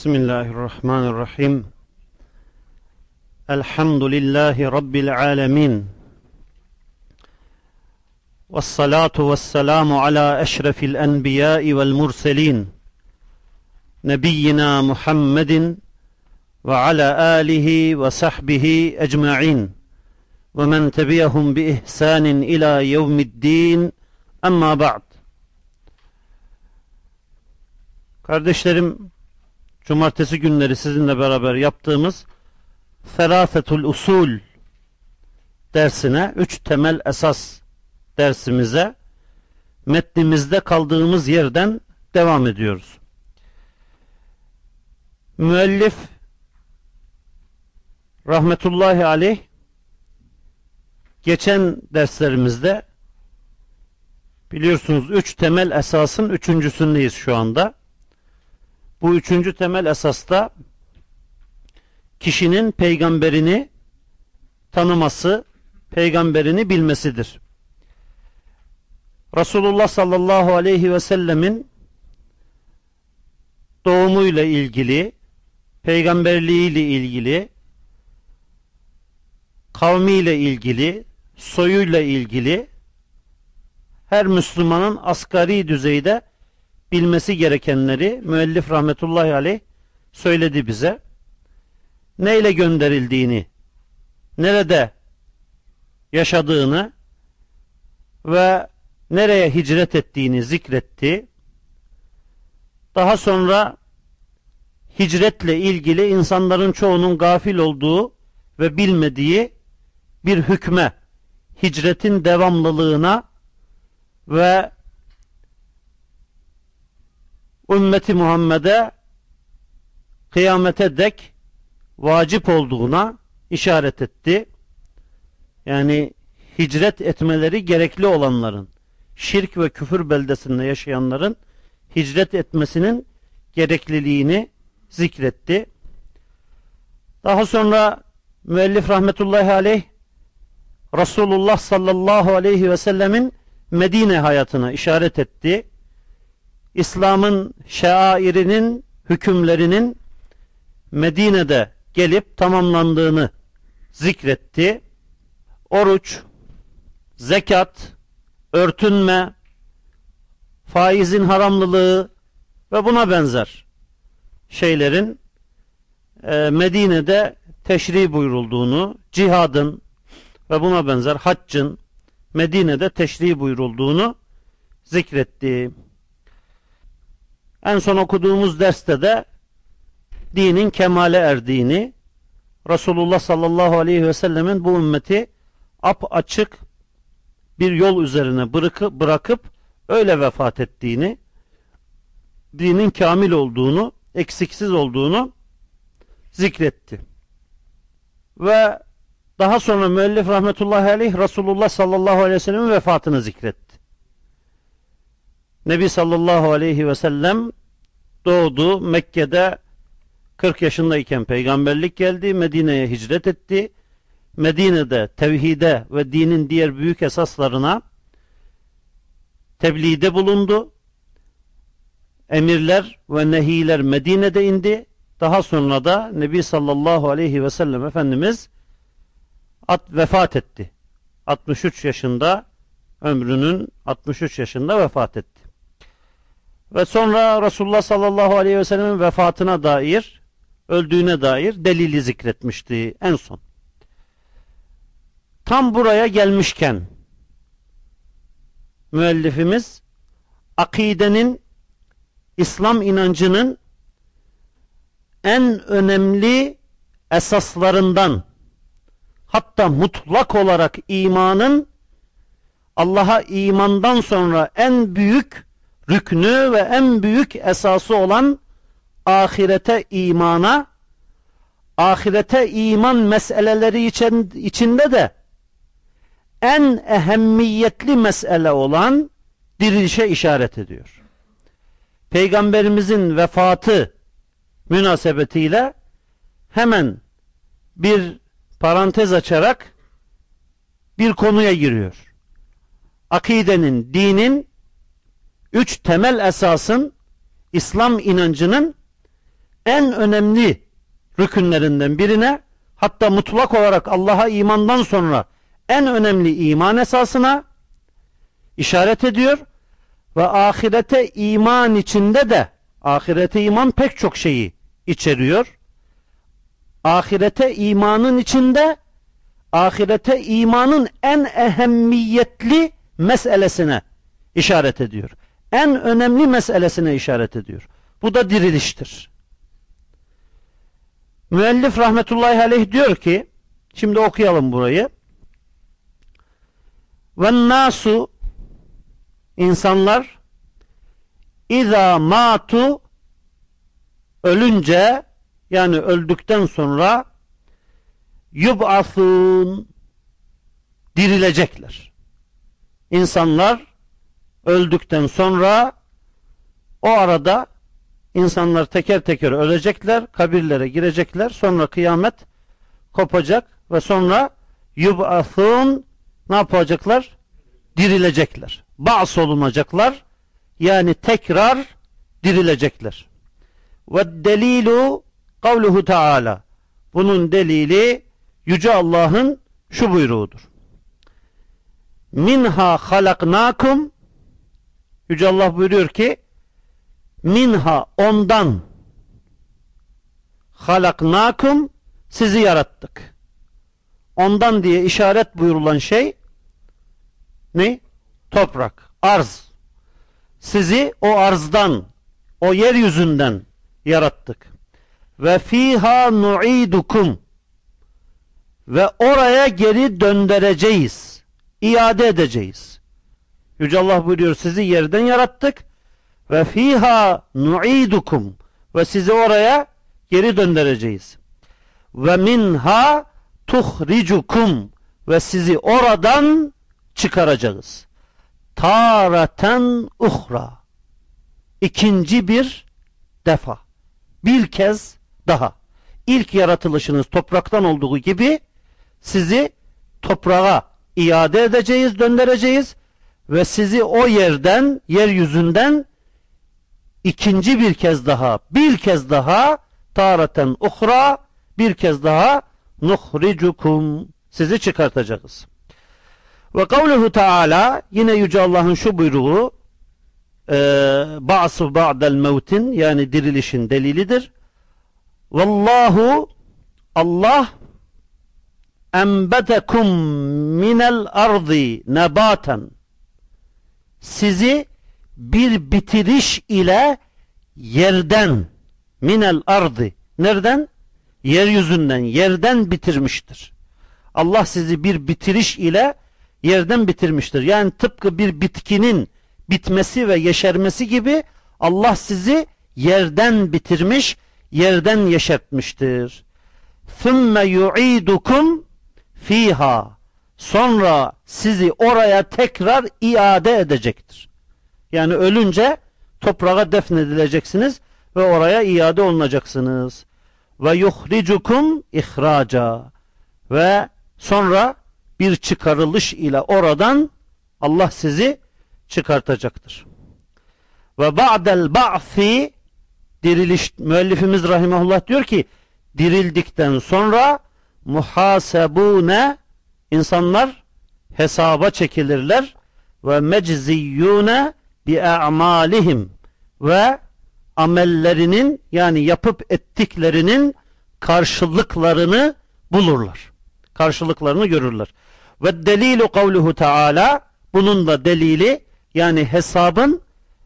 بسم الله الرحمن الرحيم الحمد لله رب العالمين والصلاة والسلام على أشرف الأنبياء والمرسلين نبينا محمد وعلى آله وصحبه أجمعين ومن تبعهم بإحسان إلى يوم الدين أما بعد Kardeşlerim cumartesi günleri sizinle beraber yaptığımız Ferafetul Usul dersine, üç temel esas dersimize metnimizde kaldığımız yerden devam ediyoruz. Müellif rahmetullahi aleyh geçen derslerimizde biliyorsunuz üç temel esasın üçüncüsündeyiz şu anda. Bu üçüncü temel esasta kişinin peygamberini tanıması, peygamberini bilmesidir. Resulullah sallallahu aleyhi ve sellemin doğumuyla ilgili, peygamberliğiyle ilgili, kavmiyle ilgili, soyuyla ilgili her Müslümanın asgari düzeyde bilmesi gerekenleri müellif rahmetullahi aleyh söyledi bize. Neyle gönderildiğini, nerede yaşadığını ve nereye hicret ettiğini zikretti. Daha sonra hicretle ilgili insanların çoğunun gafil olduğu ve bilmediği bir hükme, hicretin devamlılığına ve ümmeti Muhammed'e kıyamete dek vacip olduğuna işaret etti. Yani hicret etmeleri gerekli olanların, şirk ve küfür beldesinde yaşayanların hicret etmesinin gerekliliğini zikretti. Daha sonra müellif rahmetullahi aleyh Resulullah sallallahu aleyhi ve sellemin Medine hayatına işaret etti. İslam'ın şairinin hükümlerinin Medine'de gelip tamamlandığını zikretti. Oruç, zekat, örtünme, faizin haramlılığı ve buna benzer şeylerin e, Medine'de teşri buyurulduğunu, cihadın ve buna benzer haccın Medine'de teşri buyurulduğunu zikretti. En son okuduğumuz derste de dinin kemale erdiğini, Resulullah sallallahu aleyhi ve sellemin bu ümmeti ap açık bir yol üzerine bırakıp, öyle vefat ettiğini, dinin kamil olduğunu, eksiksiz olduğunu zikretti. Ve daha sonra müellif rahmetullahi aleyh Resulullah sallallahu aleyhi ve sellemin vefatını zikretti. Nebi sallallahu aleyhi ve sellem doğdu. Mekke'de 40 yaşındayken peygamberlik geldi. Medine'ye hicret etti. Medine'de tevhide ve dinin diğer büyük esaslarına tebliğde bulundu. Emirler ve nehiler Medine'de indi. Daha sonra da Nebi sallallahu aleyhi ve sellem Efendimiz at vefat etti. 63 yaşında ömrünün 63 yaşında vefat etti. Ve sonra Resulullah sallallahu aleyhi ve sellem'in vefatına dair, öldüğüne dair delili zikretmişti en son. Tam buraya gelmişken müellifimiz akidenin İslam inancının en önemli esaslarından hatta mutlak olarak imanın Allah'a imandan sonra en büyük rüknü ve en büyük esası olan ahirete imana, ahirete iman meseleleri için, içinde de en ehemmiyetli mesele olan dirilişe işaret ediyor. Peygamberimizin vefatı münasebetiyle hemen bir parantez açarak bir konuya giriyor. Akidenin, dinin üç temel esasın İslam inancının en önemli rükünlerinden birine hatta mutlak olarak Allah'a imandan sonra en önemli iman esasına işaret ediyor ve ahirete iman içinde de ahirete iman pek çok şeyi içeriyor. Ahirete imanın içinde ahirete imanın en ehemmiyetli meselesine işaret ediyor. En önemli meselesine işaret ediyor. Bu da diriliştir. Müellif rahmetullahi aleyh diyor ki şimdi okuyalım burayı. Ve insanlar İza matu ölünce yani öldükten sonra yub'asun dirilecekler. İnsanlar öldükten sonra o arada insanlar teker teker ölecekler, kabirlere girecekler. Sonra kıyamet kopacak ve sonra yub'asun ne yapacaklar? Dirilecekler. Ba's olunacaklar. Yani tekrar dirilecekler. Ve delilu kavluhu taala. Bunun delili Yüce Allah'ın şu buyruğudur. Minha halaknakum Yüce Allah buyuruyor ki minha ondan halaknakum sizi yarattık. Ondan diye işaret buyurulan şey ne? Toprak, arz. Sizi o arzdan, o yeryüzünden yarattık. Ve fiha nu'idukum ve oraya geri döndüreceğiz. iade edeceğiz. Yüce Allah buyuruyor sizi yerden yarattık ve fiha nu'idukum ve sizi oraya geri döndüreceğiz. Ve minha tuhricukum ve sizi oradan çıkaracağız. Taraten uhra. İkinci bir defa. Bir kez daha. İlk yaratılışınız topraktan olduğu gibi sizi toprağa iade edeceğiz, döndüreceğiz ve sizi o yerden, yeryüzünden ikinci bir kez daha, bir kez daha taraten uhra, bir kez daha nuhricukum sizi çıkartacağız. Ve kavluhu Teala yine Yüce Allah'ın şu buyruğu e, ba'su ba'del mevtin yani dirilişin delilidir. Vallahu Allah enbetekum minel ardi nebaten sizi bir bitiriş ile yerden minel ardi nereden? Yeryüzünden, yerden bitirmiştir. Allah sizi bir bitiriş ile yerden bitirmiştir. Yani tıpkı bir bitkinin bitmesi ve yeşermesi gibi Allah sizi yerden bitirmiş, yerden yeşertmiştir. ثُمَّ يُعِيدُكُمْ fiha sonra sizi oraya tekrar iade edecektir. Yani ölünce toprağa defnedileceksiniz ve oraya iade olunacaksınız. Ve yuhricukum ihraca ve sonra bir çıkarılış ile oradan Allah sizi çıkartacaktır. Ve ba'del ba'fi diriliş müellifimiz rahimahullah diyor ki dirildikten sonra muhasebune insanlar hesaba çekilirler ve mecziyune bi a'malihim ve amellerinin yani yapıp ettiklerinin karşılıklarını bulurlar. Karşılıklarını görürler. Ve delilu kavluhu taala bunun da delili yani hesabın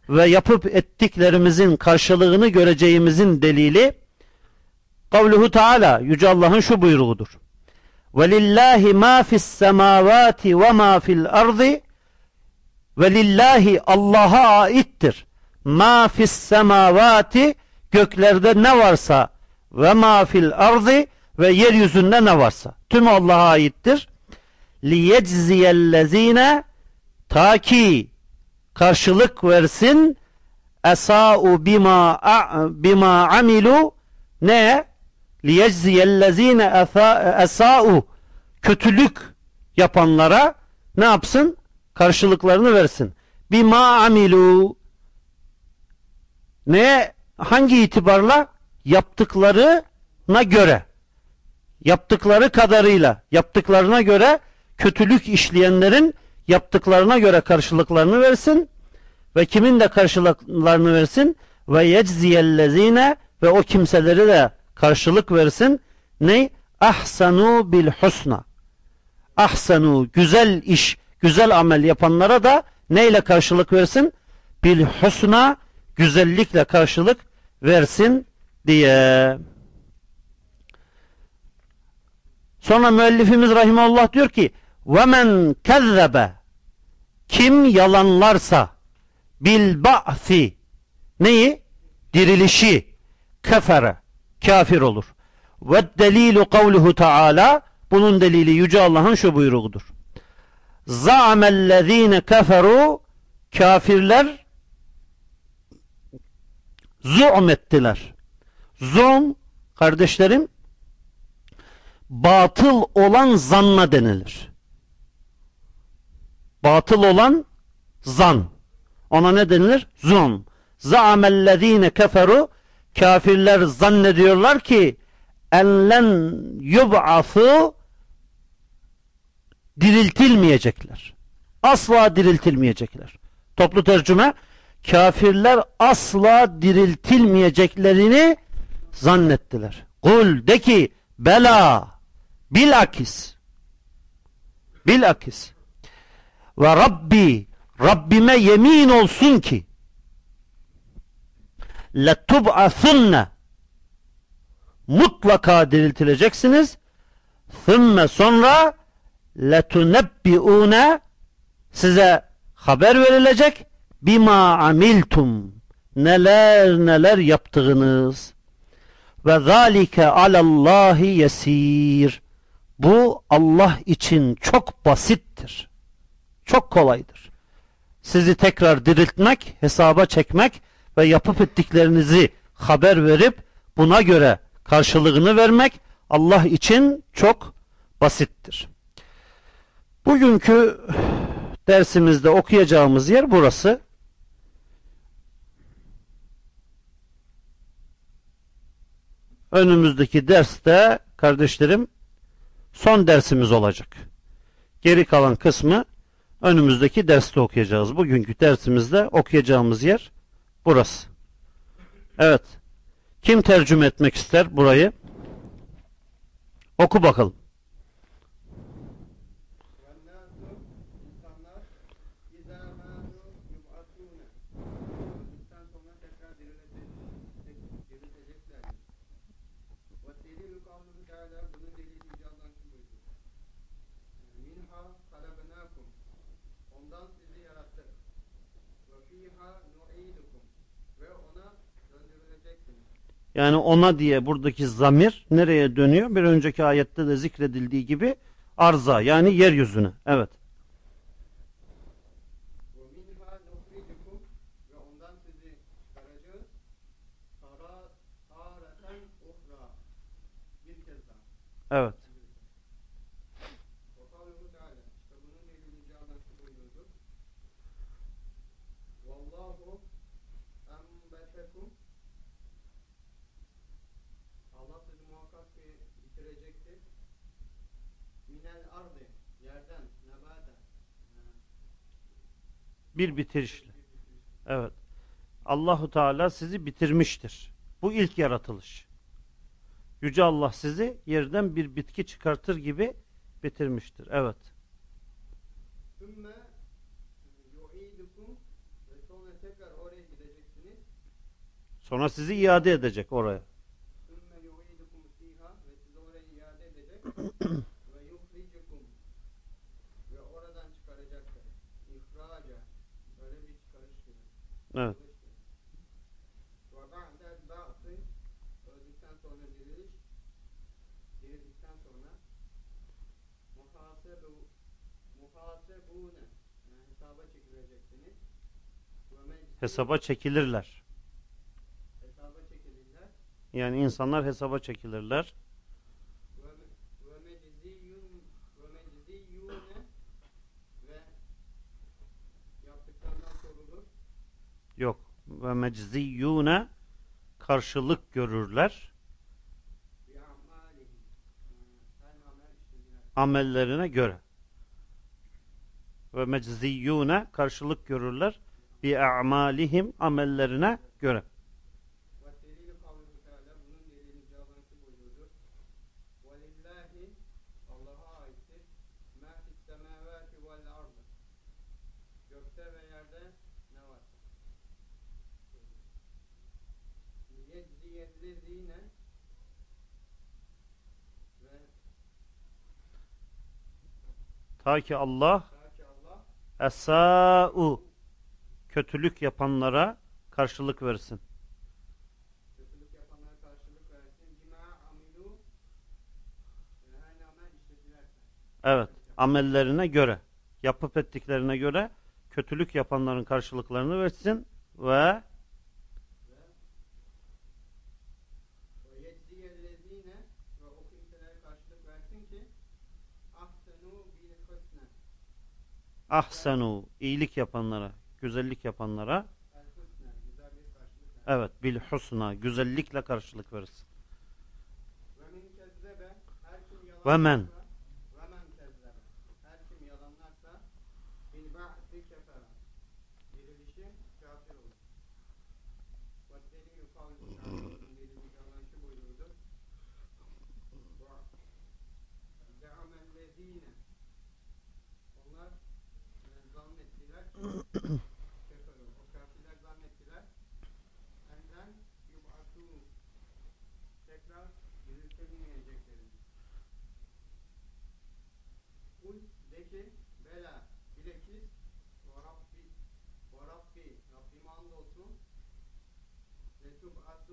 ve yapıp ettiklerimizin karşılığını göreceğimizin delili kavluhu taala Yüce Allah'ın şu buyruğudur. Velillahi ma fis semavati ve ma fil ardı Velillahi Allah'a aittir. Ma fis semavati göklerde ne varsa ve ma fil ardı ve yeryüzünde ne varsa. Tüm Allah'a aittir. Liyecziyellezine ta ki karşılık versin esa'u bima bima amilu ne liyecziyellezine esa'u kötülük yapanlara ne yapsın? Karşılıklarını versin. Bima amilu ne hangi itibarla? yaptıklarına göre yaptıkları kadarıyla yaptıklarına göre kötülük işleyenlerin yaptıklarına göre karşılıklarını versin ve kimin de karşılıklarını versin ve yecziyellezine ve o kimseleri de karşılık versin. Ne? Ahsanu bil husna. Ahsanu güzel iş, güzel amel yapanlara da neyle karşılık versin? Bil husna güzellikle karşılık versin diye. Sonra müellifimiz rahimeullah diyor ki: "Ve men kezzebe kim yalanlarsa bil ba'si neyi? Dirilişi kefere kafir olur. Ve delilu kavluhu taala bunun delili yüce Allah'ın şu buyruğudur. Za'amellezine keferu kafirler zu'm ettiler. Zu'm kardeşlerim batıl olan zanna denilir. Batıl olan zan. Ona ne denilir? Zum. Za'amellezine keferu kafirler zannediyorlar ki enlen yub'afu diriltilmeyecekler. Asla diriltilmeyecekler. Toplu tercüme kafirler asla diriltilmeyeceklerini zannettiler. Kul de ki bela bilakis bilakis ve Rabbi Rabbime yemin olsun ki letub'athunne mutlaka diriltileceksiniz. thümme sonra letunebbi'une size haber verilecek. bima amiltum neler neler yaptığınız. ve zalike alallahi yesir bu Allah için çok basittir. Çok kolaydır. Sizi tekrar diriltmek hesaba çekmek ve yapıp ettiklerinizi haber verip buna göre karşılığını vermek Allah için çok basittir. Bugünkü dersimizde okuyacağımız yer burası. Önümüzdeki derste kardeşlerim son dersimiz olacak. Geri kalan kısmı önümüzdeki derste okuyacağız. Bugünkü dersimizde okuyacağımız yer burası. Evet. Kim tercüme etmek ister burayı? Oku bakalım. Yani ona diye buradaki zamir nereye dönüyor? Bir önceki ayette de zikredildiği gibi arza yani yeryüzüne. Evet. Evet. Bir bitirişle. Evet. Allahu Teala sizi bitirmiştir. Bu ilk yaratılış. Yüce Allah sizi yerden bir bitki çıkartır gibi bitirmiştir. Evet. Sonra sizi iade edecek oraya. Evet. Hesaba çekilirler. Hesaba çekilirler. Yani insanlar hesaba çekilirler. Yok. Ve mecziyune karşılık görürler. Amellerine göre. Ve mecziyune karşılık görürler. Bi a'malihim amellerine göre. Ta ki Allah esa'u kötülük yapanlara karşılık versin. kötülük yapanlara karşılık versin. Bima amilu ve her ne amel işledilerse. Evet, amellerine göre, yapıp ettiklerine göre kötülük yapanların karşılıklarını versin ve Ve yecziyellezine ve o kimselere karşılık versin ki ahsenu bil husne ahsenu iyilik yapanlara, güzellik yapanlara evet bil husna güzellikle karşılık versin. Ve min kezzebe her kim yalanlarsa Ve men. ve men kezzebe her kim yalanlarsa bil ba'si kefera dirilişi kafir olur. Ve delilü kavlu Teala'nın delili yalanşı buyurdu. Ve ze'amellezine onlar e, zannettiler keferu o kafirler zannettiler enden yub'atû tekrar diriltilmeyeceklerini. Kul de ki bela bilekis ve Rabbi ve Rabbi Rabbime andolsun letub'atunne diriltileceklerdir. Diriltileceksiniz. Kesinlikle diriltileceksiniz. Sümme sonra la la tunebbi'unen la tunebbe'unne yani sonra tekrar amellerinizi bima amiltum yani her ne amel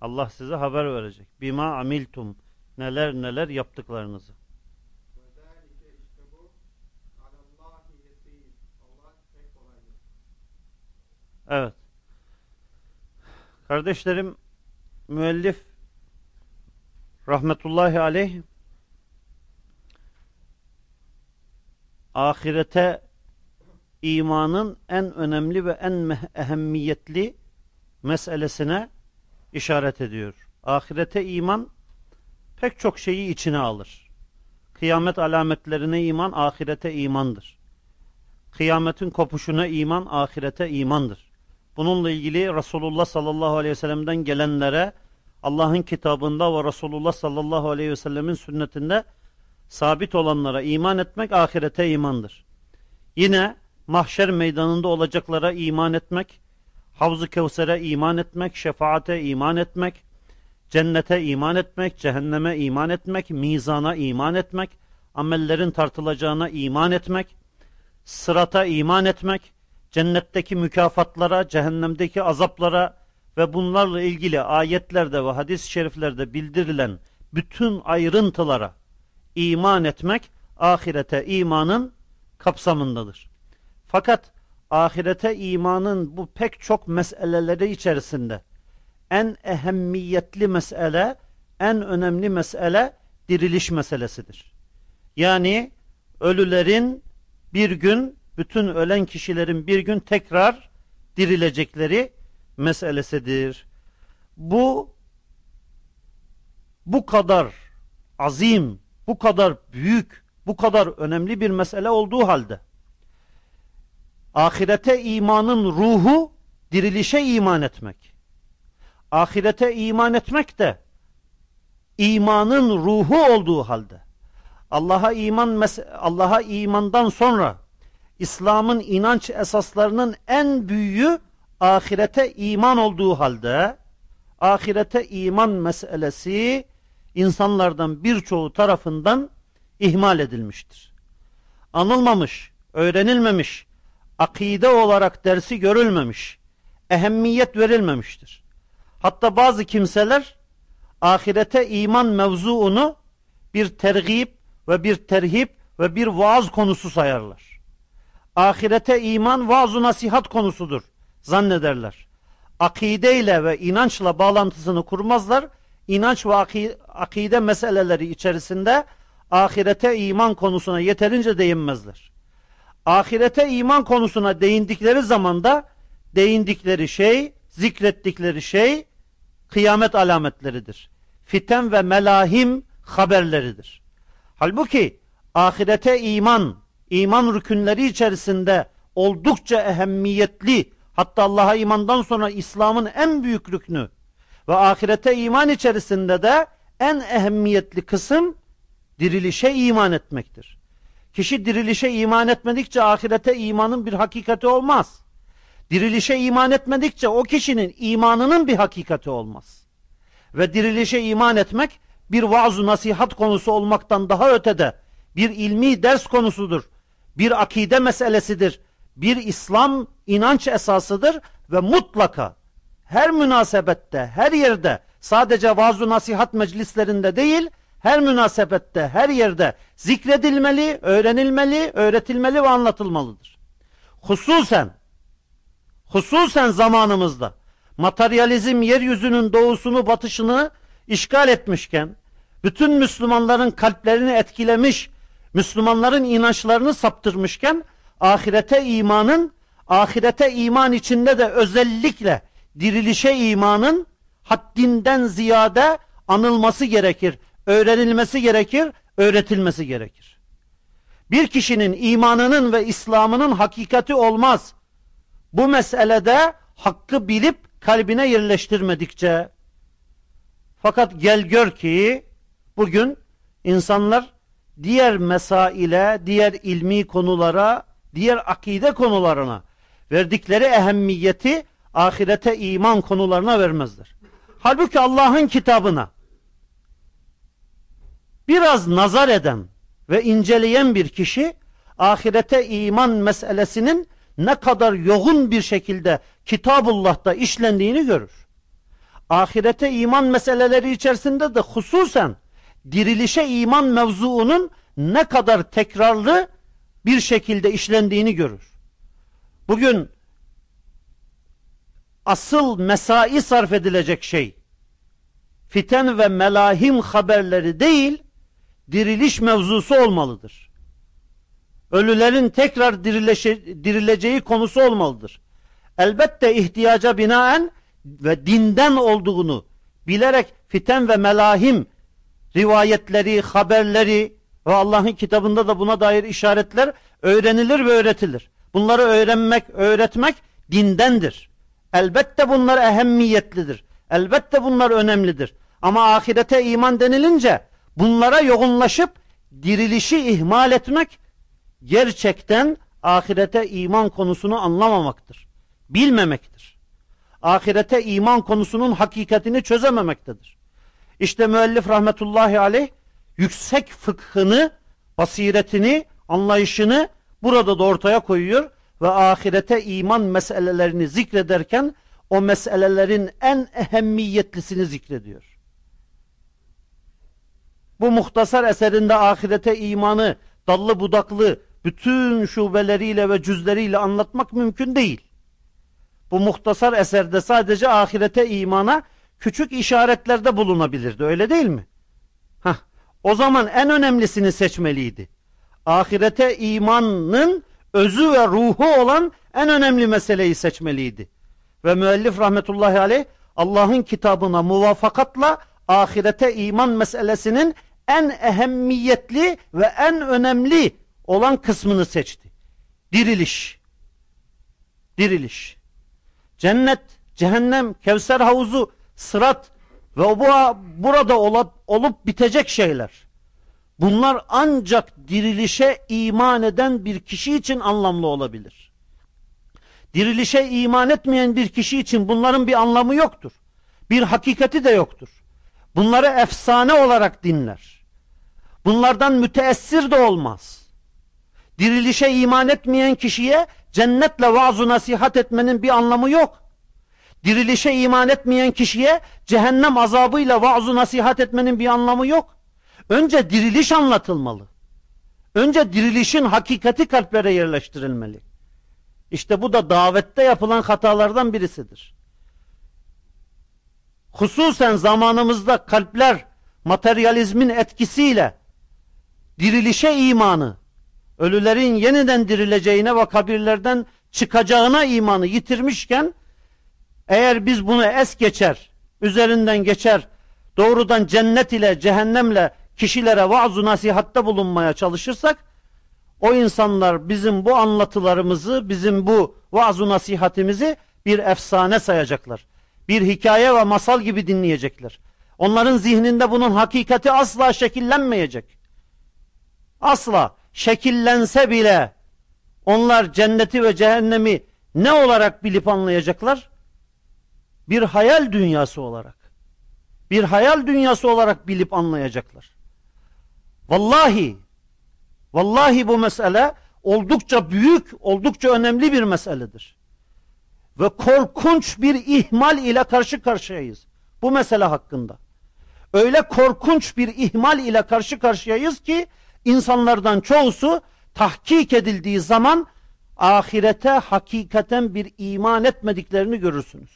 Allah size haber verecek. Bima amiltum. Neler neler yaptıklarınızı. Evet. Kardeşlerim müellif rahmetullahi aleyh ahirete imanın en önemli ve en ehemmiyetli meselesine işaret ediyor. Ahirete iman pek çok şeyi içine alır. Kıyamet alametlerine iman ahirete imandır. Kıyametin kopuşuna iman ahirete imandır. Bununla ilgili Resulullah sallallahu aleyhi ve sellem'den gelenlere Allah'ın kitabında ve Resulullah sallallahu aleyhi ve sellemin sünnetinde sabit olanlara iman etmek ahirete imandır. Yine mahşer meydanında olacaklara iman etmek, Havz-ı Kevser'e iman etmek, şefaate iman etmek, cennete iman etmek, cehenneme iman etmek, mizana iman etmek, amellerin tartılacağına iman etmek, sırata iman etmek, cennetteki mükafatlara, cehennemdeki azaplara ve bunlarla ilgili ayetlerde ve hadis-i şeriflerde bildirilen bütün ayrıntılara iman etmek ahirete imanın kapsamındadır. Fakat ahirete imanın bu pek çok meseleleri içerisinde en ehemmiyetli mesele, en önemli mesele diriliş meselesidir. Yani ölülerin bir gün, bütün ölen kişilerin bir gün tekrar dirilecekleri meselesidir. Bu bu kadar azim, bu kadar büyük, bu kadar önemli bir mesele olduğu halde ahirete imanın ruhu dirilişe iman etmek. Ahirete iman etmek de imanın ruhu olduğu halde Allah'a iman Allah'a imandan sonra İslam'ın inanç esaslarının en büyüğü ahirete iman olduğu halde ahirete iman meselesi insanlardan birçoğu tarafından ihmal edilmiştir. Anılmamış, öğrenilmemiş, akide olarak dersi görülmemiş, ehemmiyet verilmemiştir. Hatta bazı kimseler ahirete iman mevzuunu bir tergip ve bir terhip ve bir vaaz konusu sayarlar. Ahirete iman vaaz nasihat konusudur zannederler. Akideyle ve inançla bağlantısını kurmazlar. İnanç ve akide meseleleri içerisinde ahirete iman konusuna yeterince değinmezler. Ahirete iman konusuna değindikleri zaman da değindikleri şey, zikrettikleri şey kıyamet alametleridir. Fiten ve melahim haberleridir. Halbuki ahirete iman, iman rükünleri içerisinde oldukça ehemmiyetli, hatta Allah'a imandan sonra İslam'ın en büyük rüknü ve ahirete iman içerisinde de en ehemmiyetli kısım dirilişe iman etmektir. Kişi dirilişe iman etmedikçe ahirete imanın bir hakikati olmaz. Dirilişe iman etmedikçe o kişinin imanının bir hakikati olmaz. Ve dirilişe iman etmek bir vaaz nasihat konusu olmaktan daha ötede bir ilmi ders konusudur. Bir akide meselesidir. Bir İslam inanç esasıdır ve mutlaka her münasebette, her yerde sadece vaaz nasihat meclislerinde değil, her münasebette, her yerde zikredilmeli, öğrenilmeli, öğretilmeli ve anlatılmalıdır. Hususen, hususen zamanımızda materyalizm yeryüzünün doğusunu batışını işgal etmişken, bütün Müslümanların kalplerini etkilemiş, Müslümanların inançlarını saptırmışken, ahirete imanın, ahirete iman içinde de özellikle dirilişe imanın haddinden ziyade anılması gerekir öğrenilmesi gerekir, öğretilmesi gerekir. Bir kişinin imanının ve İslam'ının hakikati olmaz. Bu meselede hakkı bilip kalbine yerleştirmedikçe. Fakat gel gör ki bugün insanlar diğer mesaile, diğer ilmi konulara, diğer akide konularına verdikleri ehemmiyeti ahirete iman konularına vermezler. Halbuki Allah'ın kitabına, biraz nazar eden ve inceleyen bir kişi ahirete iman meselesinin ne kadar yoğun bir şekilde Kitabullah'ta işlendiğini görür. Ahirete iman meseleleri içerisinde de hususen dirilişe iman mevzuunun ne kadar tekrarlı bir şekilde işlendiğini görür. Bugün asıl mesai sarf edilecek şey fiten ve melahim haberleri değil, diriliş mevzusu olmalıdır. Ölülerin tekrar dirileceği konusu olmalıdır. Elbette ihtiyaca binaen ve dinden olduğunu bilerek fiten ve melahim rivayetleri, haberleri ve Allah'ın kitabında da buna dair işaretler öğrenilir ve öğretilir. Bunları öğrenmek, öğretmek dindendir. Elbette bunlar ehemmiyetlidir. Elbette bunlar önemlidir. Ama ahirete iman denilince bunlara yoğunlaşıp dirilişi ihmal etmek gerçekten ahirete iman konusunu anlamamaktır. Bilmemektir. Ahirete iman konusunun hakikatini çözememektedir. İşte müellif rahmetullahi aleyh yüksek fıkhını, basiretini, anlayışını burada da ortaya koyuyor ve ahirete iman meselelerini zikrederken o meselelerin en ehemmiyetlisini zikrediyor bu muhtasar eserinde ahirete imanı dallı budaklı bütün şubeleriyle ve cüzleriyle anlatmak mümkün değil. Bu muhtasar eserde sadece ahirete imana küçük işaretlerde bulunabilirdi öyle değil mi? Hah, o zaman en önemlisini seçmeliydi. Ahirete imanın özü ve ruhu olan en önemli meseleyi seçmeliydi. Ve müellif rahmetullahi aleyh Allah'ın kitabına muvafakatla ahirete iman meselesinin en ehemmiyetli ve en önemli olan kısmını seçti. Diriliş. Diriliş. Cennet, cehennem, Kevser havuzu, sırat ve bu burada olup, olup bitecek şeyler. Bunlar ancak dirilişe iman eden bir kişi için anlamlı olabilir. Dirilişe iman etmeyen bir kişi için bunların bir anlamı yoktur. Bir hakikati de yoktur. Bunları efsane olarak dinler. Bunlardan müteessir de olmaz. Dirilişe iman etmeyen kişiye cennetle vaaz nasihat etmenin bir anlamı yok. Dirilişe iman etmeyen kişiye cehennem azabıyla vaazı nasihat etmenin bir anlamı yok. Önce diriliş anlatılmalı. Önce dirilişin hakikati kalplere yerleştirilmeli. İşte bu da davette yapılan hatalardan birisidir. Hususen zamanımızda kalpler materyalizmin etkisiyle dirilişe imanı, ölülerin yeniden dirileceğine ve kabirlerden çıkacağına imanı yitirmişken eğer biz bunu es geçer, üzerinden geçer, doğrudan cennet ile cehennemle kişilere vaaz nasihatte bulunmaya çalışırsak o insanlar bizim bu anlatılarımızı, bizim bu vaaz nasihatimizi bir efsane sayacaklar. Bir hikaye ve masal gibi dinleyecekler. Onların zihninde bunun hakikati asla şekillenmeyecek. Asla şekillense bile onlar cenneti ve cehennemi ne olarak bilip anlayacaklar? Bir hayal dünyası olarak. Bir hayal dünyası olarak bilip anlayacaklar. Vallahi vallahi bu mesele oldukça büyük, oldukça önemli bir meseledir. Ve korkunç bir ihmal ile karşı karşıyayız. Bu mesele hakkında. Öyle korkunç bir ihmal ile karşı karşıyayız ki insanlardan çoğusu tahkik edildiği zaman ahirete hakikaten bir iman etmediklerini görürsünüz.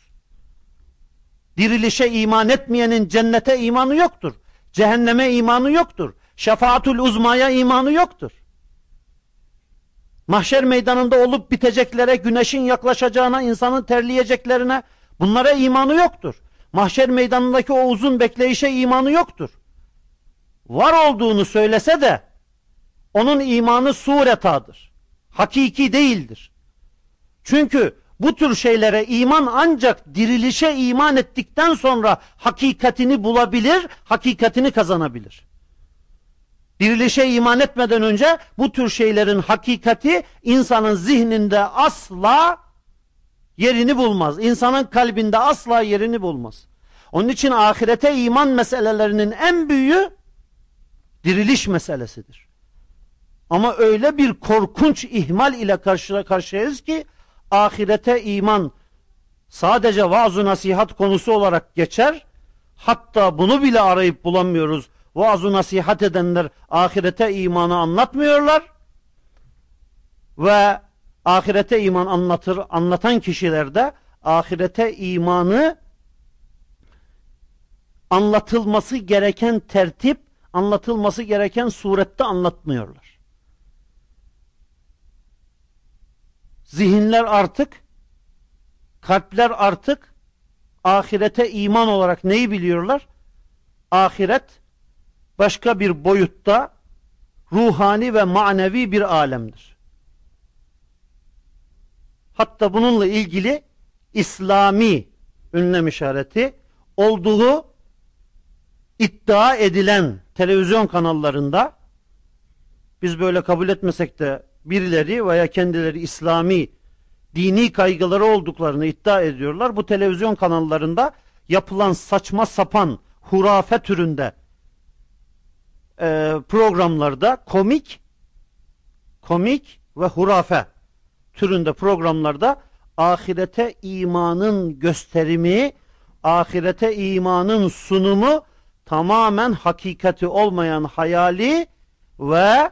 Dirilişe iman etmeyenin cennete imanı yoktur. Cehenneme imanı yoktur. Şefaatul uzmaya imanı yoktur. Mahşer meydanında olup biteceklere, güneşin yaklaşacağına, insanın terleyeceklerine bunlara imanı yoktur. Mahşer meydanındaki o uzun bekleyişe imanı yoktur. Var olduğunu söylese de onun imanı suretadır. Hakiki değildir. Çünkü bu tür şeylere iman ancak dirilişe iman ettikten sonra hakikatini bulabilir, hakikatini kazanabilir. Dirilişe iman etmeden önce bu tür şeylerin hakikati insanın zihninde asla yerini bulmaz. İnsanın kalbinde asla yerini bulmaz. Onun için ahirete iman meselelerinin en büyüğü diriliş meselesidir. Ama öyle bir korkunç ihmal ile karşı karşıyayız ki ahirete iman sadece vaaz nasihat konusu olarak geçer. Hatta bunu bile arayıp bulamıyoruz. vaaz nasihat edenler ahirete imanı anlatmıyorlar. Ve ahirete iman anlatır, anlatan kişiler de ahirete imanı anlatılması gereken tertip, anlatılması gereken surette anlatmıyorlar. Zihinler artık, kalpler artık ahirete iman olarak neyi biliyorlar? Ahiret başka bir boyutta ruhani ve manevi bir alemdir. Hatta bununla ilgili İslami ünlem işareti olduğu iddia edilen televizyon kanallarında biz böyle kabul etmesek de birileri veya kendileri İslami dini kaygıları olduklarını iddia ediyorlar. Bu televizyon kanallarında yapılan saçma sapan hurafe türünde e, programlarda komik komik ve hurafe türünde programlarda ahirete imanın gösterimi, ahirete imanın sunumu tamamen hakikati olmayan hayali ve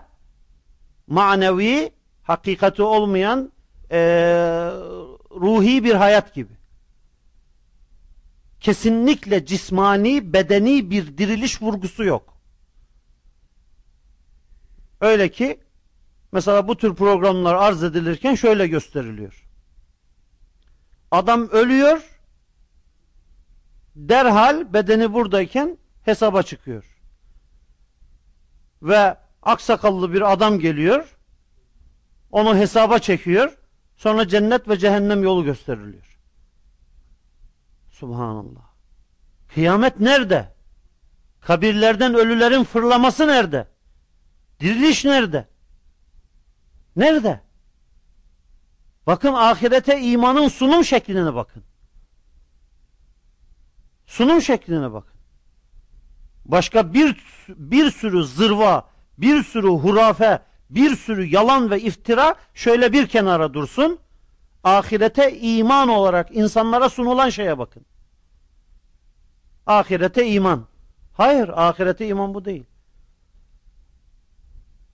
manevi hakikati olmayan e, ruhi bir hayat gibi. Kesinlikle cismani, bedeni bir diriliş vurgusu yok. Öyle ki mesela bu tür programlar arz edilirken şöyle gösteriliyor. Adam ölüyor derhal bedeni buradayken hesaba çıkıyor. Ve aksakallı bir adam geliyor. Onu hesaba çekiyor. Sonra cennet ve cehennem yolu gösteriliyor. Subhanallah. Kıyamet nerede? Kabirlerden ölülerin fırlaması nerede? Diriliş nerede? Nerede? Bakın ahirete imanın sunum şekline bakın. Sunum şekline bakın. Başka bir bir sürü zırva, bir sürü hurafe, bir sürü yalan ve iftira şöyle bir kenara dursun. ahirete iman olarak insanlara sunulan şeye bakın. Ahirete iman. Hayır, ahirete iman bu değil.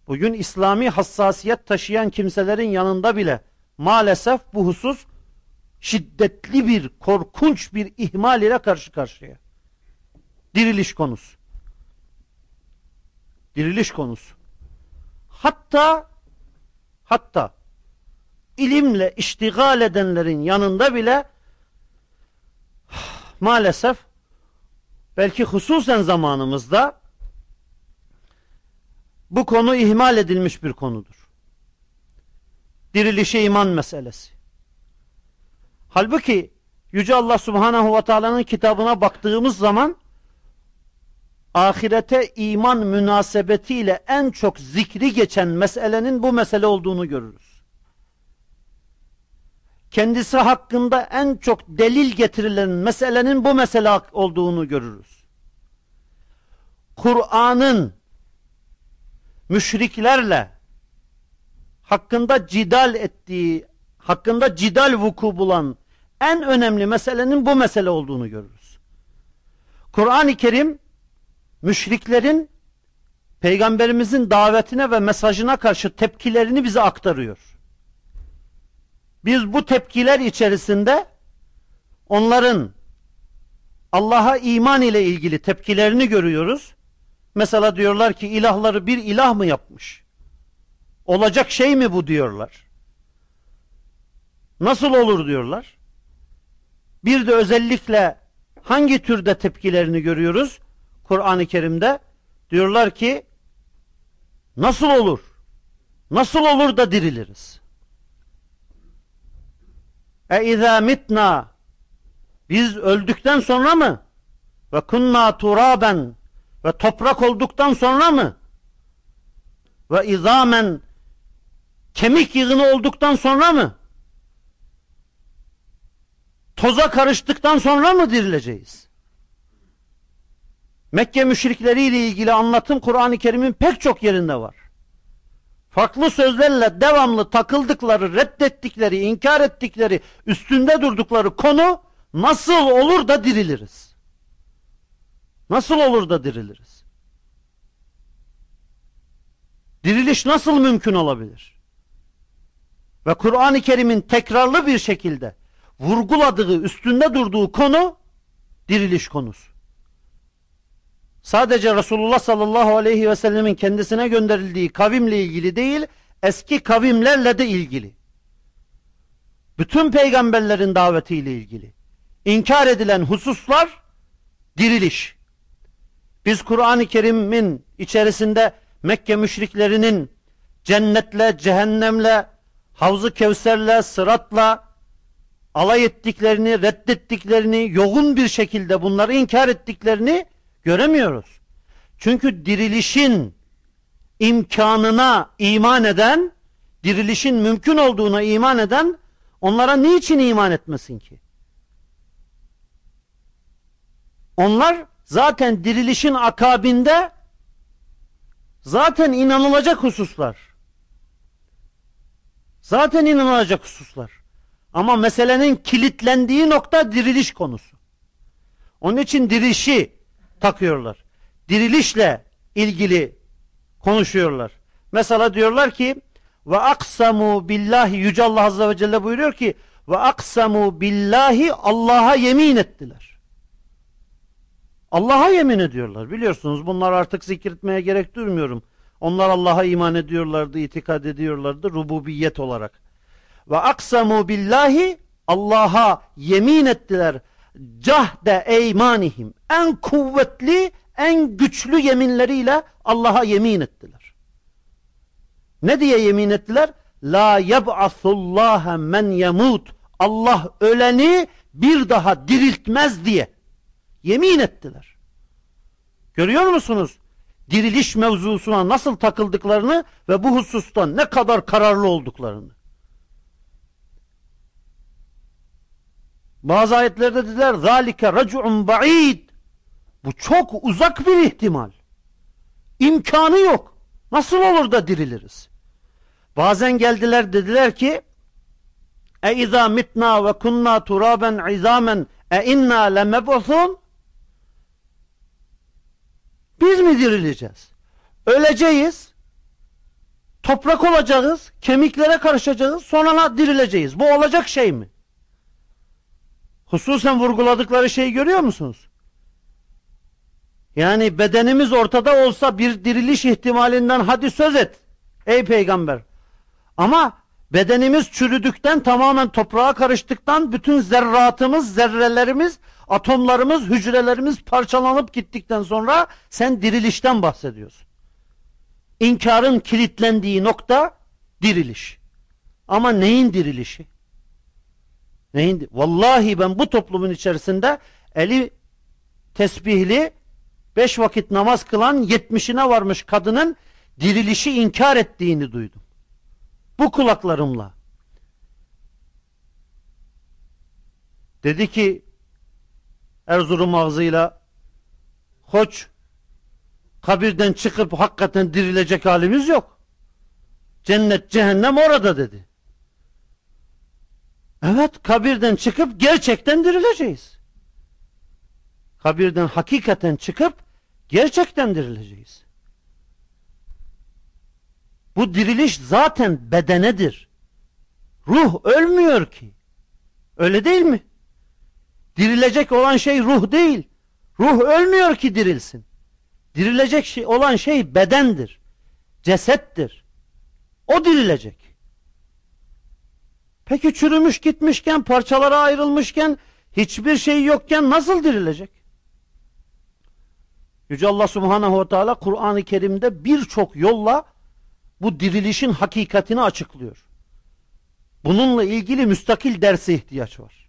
Bugün İslami hassasiyet taşıyan kimselerin yanında bile maalesef bu husus şiddetli bir, korkunç bir ihmal ile karşı karşıya. Diriliş konusu. Diriliş konusu. Hatta hatta ilimle iştigal edenlerin yanında bile maalesef belki hususen zamanımızda bu konu ihmal edilmiş bir konudur. Dirilişe iman meselesi. Halbuki Yüce Allah Subhanahu ve Taala'nın kitabına baktığımız zaman ahirete iman münasebetiyle en çok zikri geçen meselenin bu mesele olduğunu görürüz. Kendisi hakkında en çok delil getirilen meselenin bu mesele olduğunu görürüz. Kur'an'ın müşriklerle hakkında cidal ettiği, hakkında cidal vuku bulan en önemli meselenin bu mesele olduğunu görürüz. Kur'an-ı Kerim müşriklerin peygamberimizin davetine ve mesajına karşı tepkilerini bize aktarıyor. Biz bu tepkiler içerisinde onların Allah'a iman ile ilgili tepkilerini görüyoruz. Mesela diyorlar ki ilahları bir ilah mı yapmış? Olacak şey mi bu diyorlar. Nasıl olur diyorlar. Bir de özellikle hangi türde tepkilerini görüyoruz? Kur'an-ı Kerim'de diyorlar ki nasıl olur? Nasıl olur da diriliriz? E izâ mitna biz öldükten sonra mı? Ve kunna turaben ve toprak olduktan sonra mı? Ve izamen kemik yığını olduktan sonra mı? Toza karıştıktan sonra mı dirileceğiz? Mekke müşrikleriyle ilgili anlatım Kur'an-ı Kerim'in pek çok yerinde var. Farklı sözlerle devamlı takıldıkları, reddettikleri, inkar ettikleri, üstünde durdukları konu nasıl olur da diriliriz? Nasıl olur da diriliriz? Diriliş nasıl mümkün olabilir? Ve Kur'an-ı Kerim'in tekrarlı bir şekilde vurguladığı, üstünde durduğu konu diriliş konusu. Sadece Resulullah sallallahu aleyhi ve sellemin kendisine gönderildiği kavimle ilgili değil, eski kavimlerle de ilgili. Bütün peygamberlerin davetiyle ilgili. İnkar edilen hususlar diriliş. Biz Kur'an-ı Kerim'in içerisinde Mekke müşriklerinin cennetle, cehennemle, havzu kevserle, sıratla alay ettiklerini, reddettiklerini, yoğun bir şekilde bunları inkar ettiklerini göremiyoruz. Çünkü dirilişin imkanına iman eden, dirilişin mümkün olduğuna iman eden onlara niçin iman etmesin ki? Onlar zaten dirilişin akabinde zaten inanılacak hususlar. Zaten inanılacak hususlar. Ama meselenin kilitlendiği nokta diriliş konusu. Onun için dirilişi takıyorlar. Dirilişle ilgili konuşuyorlar. Mesela diyorlar ki ve aksamu billahi yüce Allah azze ve celle buyuruyor ki ve aksamu billahi Allah'a yemin ettiler. Allah'a yemin ediyorlar. Biliyorsunuz bunlar artık zikretmeye gerek duymuyorum. Onlar Allah'a iman ediyorlardı, itikad ediyorlardı rububiyet olarak. Ve aksamu billahi Allah'a yemin ettiler. Cahde eymanihim. En kuvvetli, en güçlü yeminleriyle Allah'a yemin ettiler. Ne diye yemin ettiler? La yeb'asullaha men yemut. Allah öleni bir daha diriltmez diye. Yemin ettiler. Görüyor musunuz? Diriliş mevzusuna nasıl takıldıklarını ve bu hususta ne kadar kararlı olduklarını. Bazı ayetlerde dediler zalike rac'un ba'id. Bu çok uzak bir ihtimal. İmkanı yok. Nasıl olur da diriliriz? Bazen geldiler dediler ki E izâ mitnâ ve kunnâ turâben izâmen e innâ lemeb'uthûn Biz mi dirileceğiz? Öleceğiz. Toprak olacağız. Kemiklere karışacağız. Sonra dirileceğiz. Bu olacak şey mi? Hususen vurguladıkları şeyi görüyor musunuz? Yani bedenimiz ortada olsa bir diriliş ihtimalinden hadi söz et. Ey peygamber. Ama bedenimiz çürüdükten tamamen toprağa karıştıktan bütün zerratımız, zerrelerimiz, atomlarımız, hücrelerimiz parçalanıp gittikten sonra sen dirilişten bahsediyorsun. İnkarın kilitlendiği nokta diriliş. Ama neyin dirilişi? Neyin? Vallahi ben bu toplumun içerisinde eli tesbihli beş vakit namaz kılan yetmişine varmış kadının dirilişi inkar ettiğini duydum. Bu kulaklarımla. Dedi ki Erzurum ağzıyla Hoç kabirden çıkıp hakikaten dirilecek halimiz yok. Cennet cehennem orada dedi. Evet kabirden çıkıp gerçekten dirileceğiz. Kabirden hakikaten çıkıp gerçekten dirileceğiz. Bu diriliş zaten bedenedir. Ruh ölmüyor ki. Öyle değil mi? Dirilecek olan şey ruh değil. Ruh ölmüyor ki dirilsin. Dirilecek şey, olan şey bedendir. Cesettir. O dirilecek. Peki çürümüş gitmişken, parçalara ayrılmışken, hiçbir şey yokken nasıl dirilecek? Yüce Allah Subhanahu ve Teala Kur'an-ı Kerim'de birçok yolla bu dirilişin hakikatini açıklıyor. Bununla ilgili müstakil derse ihtiyaç var.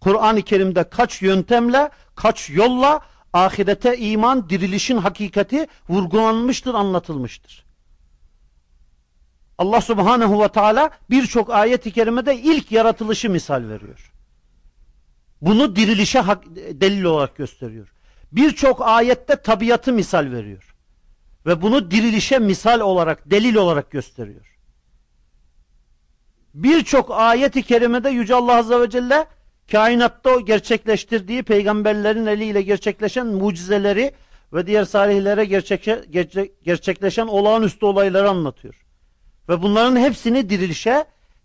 Kur'an-ı Kerim'de kaç yöntemle, kaç yolla ahirete iman, dirilişin hakikati vurgulanmıştır, anlatılmıştır. Allah Subhanahu ve Teala birçok ayet-i kerimede ilk yaratılışı misal veriyor. Bunu dirilişe hak, delil olarak gösteriyor. Birçok ayette tabiatı misal veriyor. Ve bunu dirilişe misal olarak, delil olarak gösteriyor. Birçok ayet-i kerimede Yüce Allah Azze ve Celle kainatta gerçekleştirdiği peygamberlerin eliyle gerçekleşen mucizeleri ve diğer salihlere gerçekleşen olağanüstü olayları anlatıyor. Ve bunların hepsini dirilişe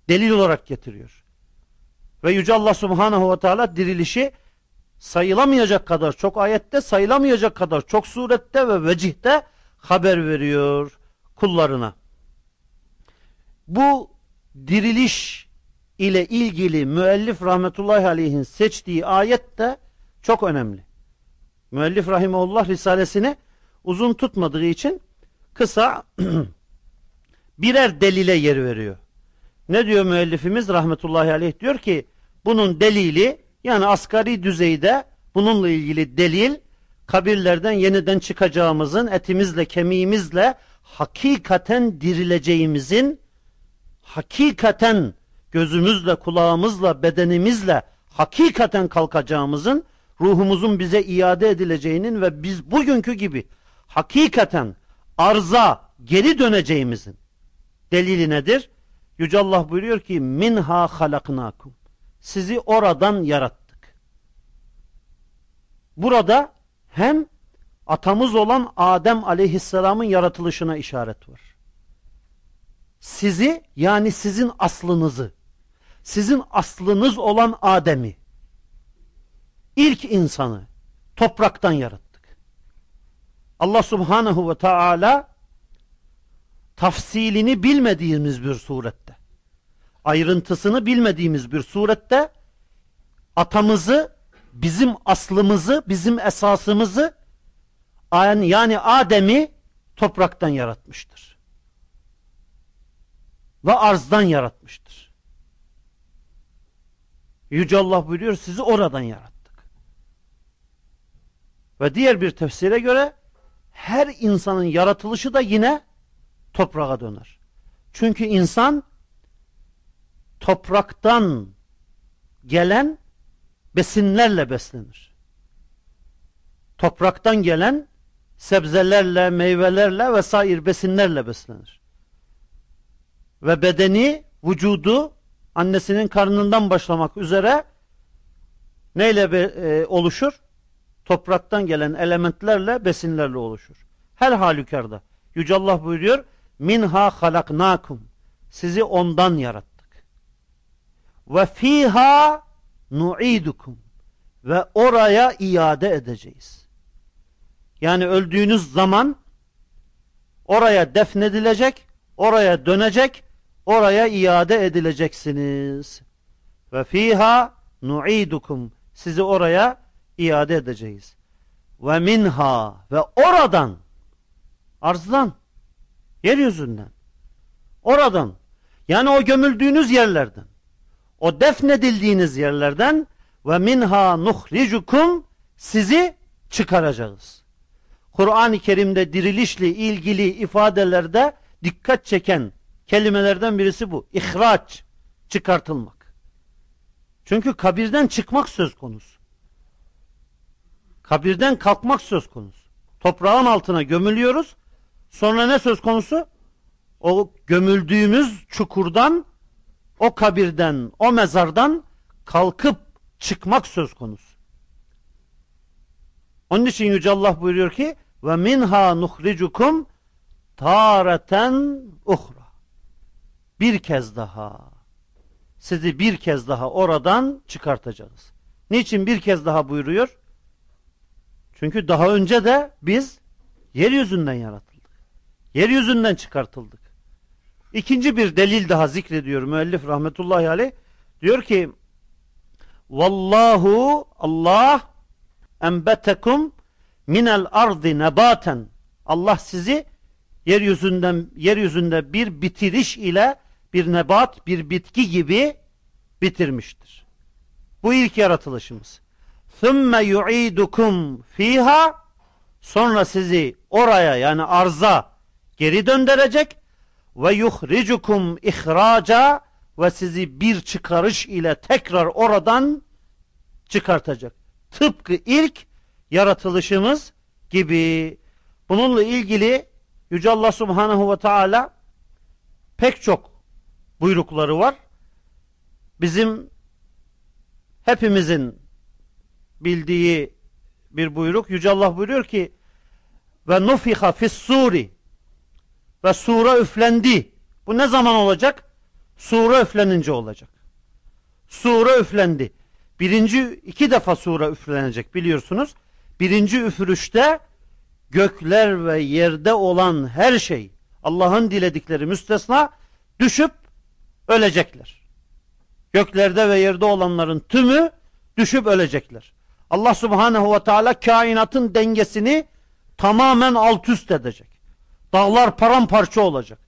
delil olarak getiriyor. Ve Yüce Allah Subhanahu ve Teala dirilişi sayılamayacak kadar çok ayette, sayılamayacak kadar çok surette ve vecihte haber veriyor kullarına. Bu diriliş ile ilgili müellif rahmetullahi aleyhin seçtiği ayet de çok önemli. Müellif rahimullah risalesini uzun tutmadığı için kısa birer delile yer veriyor. Ne diyor müellifimiz rahmetullahi aleyh diyor ki bunun delili yani asgari düzeyde bununla ilgili delil kabirlerden yeniden çıkacağımızın etimizle kemiğimizle hakikaten dirileceğimizin hakikaten gözümüzle kulağımızla bedenimizle hakikaten kalkacağımızın ruhumuzun bize iade edileceğinin ve biz bugünkü gibi hakikaten arza geri döneceğimizin delili nedir? Yüce Allah buyuruyor ki minha halaknakum. Sizi oradan yarattık. Burada hem atamız olan Adem aleyhisselamın yaratılışına işaret var. Sizi yani sizin aslınızı, sizin aslınız olan Adem'i, ilk insanı topraktan yarattık. Allah subhanehu ve Taala tafsilini bilmediğimiz bir surette, ayrıntısını bilmediğimiz bir surette atamızı, bizim aslımızı, bizim esasımızı yani Adem'i topraktan yaratmıştır. Ve arzdan yaratmıştır. Yüce Allah buyuruyor sizi oradan yarattık. Ve diğer bir tefsire göre her insanın yaratılışı da yine toprağa döner. Çünkü insan topraktan gelen besinlerle beslenir. Topraktan gelen sebzelerle, meyvelerle vesaire besinlerle beslenir. Ve bedeni, vücudu annesinin karnından başlamak üzere neyle e, oluşur? Topraktan gelen elementlerle, besinlerle oluşur. Her halükarda. Yüce Allah buyuruyor, minha halaknakum. Sizi ondan yarattık. Ve fiha nu'idukum. Ve oraya iade edeceğiz. Yani öldüğünüz zaman oraya defnedilecek, oraya dönecek, oraya iade edileceksiniz. Ve fiha nu'idukum. Sizi oraya iade edeceğiz. Ve minha ve oradan arzdan yeryüzünden oradan yani o gömüldüğünüz yerlerden o defnedildiğiniz yerlerden ve minha nuhricukum sizi çıkaracağız. Kur'an-ı Kerim'de dirilişle ilgili ifadelerde dikkat çeken kelimelerden birisi bu. İhraç, çıkartılmak. Çünkü kabirden çıkmak söz konusu. Kabirden kalkmak söz konusu. Toprağın altına gömülüyoruz. Sonra ne söz konusu? O gömüldüğümüz çukurdan, o kabirden, o mezardan kalkıp çıkmak söz konusu. Onun için Yüce Allah buyuruyor ki ve minha nuhricukum tareten uhra. Bir kez daha sizi bir kez daha oradan çıkartacağız. Niçin bir kez daha buyuruyor? Çünkü daha önce de biz yeryüzünden yaratıldık. Yeryüzünden çıkartıldık. İkinci bir delil daha zikrediyor müellif rahmetullahi aleyh. Diyor ki Vallahu Allah embetekum minel ardi nebaten. Allah sizi yeryüzünden yeryüzünde bir bitiriş ile bir nebat, bir bitki gibi bitirmiştir. Bu ilk yaratılışımız. Thumma yu'idukum fiha sonra sizi oraya yani arza geri döndürecek ve yuhricukum ihraca ve sizi bir çıkarış ile tekrar oradan çıkartacak. Tıpkı ilk yaratılışımız gibi. Bununla ilgili Yüce Allah Subhanahu ve Teala pek çok buyrukları var. Bizim hepimizin bildiği bir buyruk. Yüce Allah buyuruyor ki ve nufiha fis suri ve sura üflendi. Bu ne zaman olacak? Sura üflenince olacak. Sura üflendi. Birinci iki defa sura üflenecek biliyorsunuz. Birinci üfürüşte gökler ve yerde olan her şey Allah'ın diledikleri müstesna düşüp ölecekler. Göklerde ve yerde olanların tümü düşüp ölecekler. Allah subhanehu ve teala kainatın dengesini tamamen alt üst edecek. Dağlar paramparça olacak.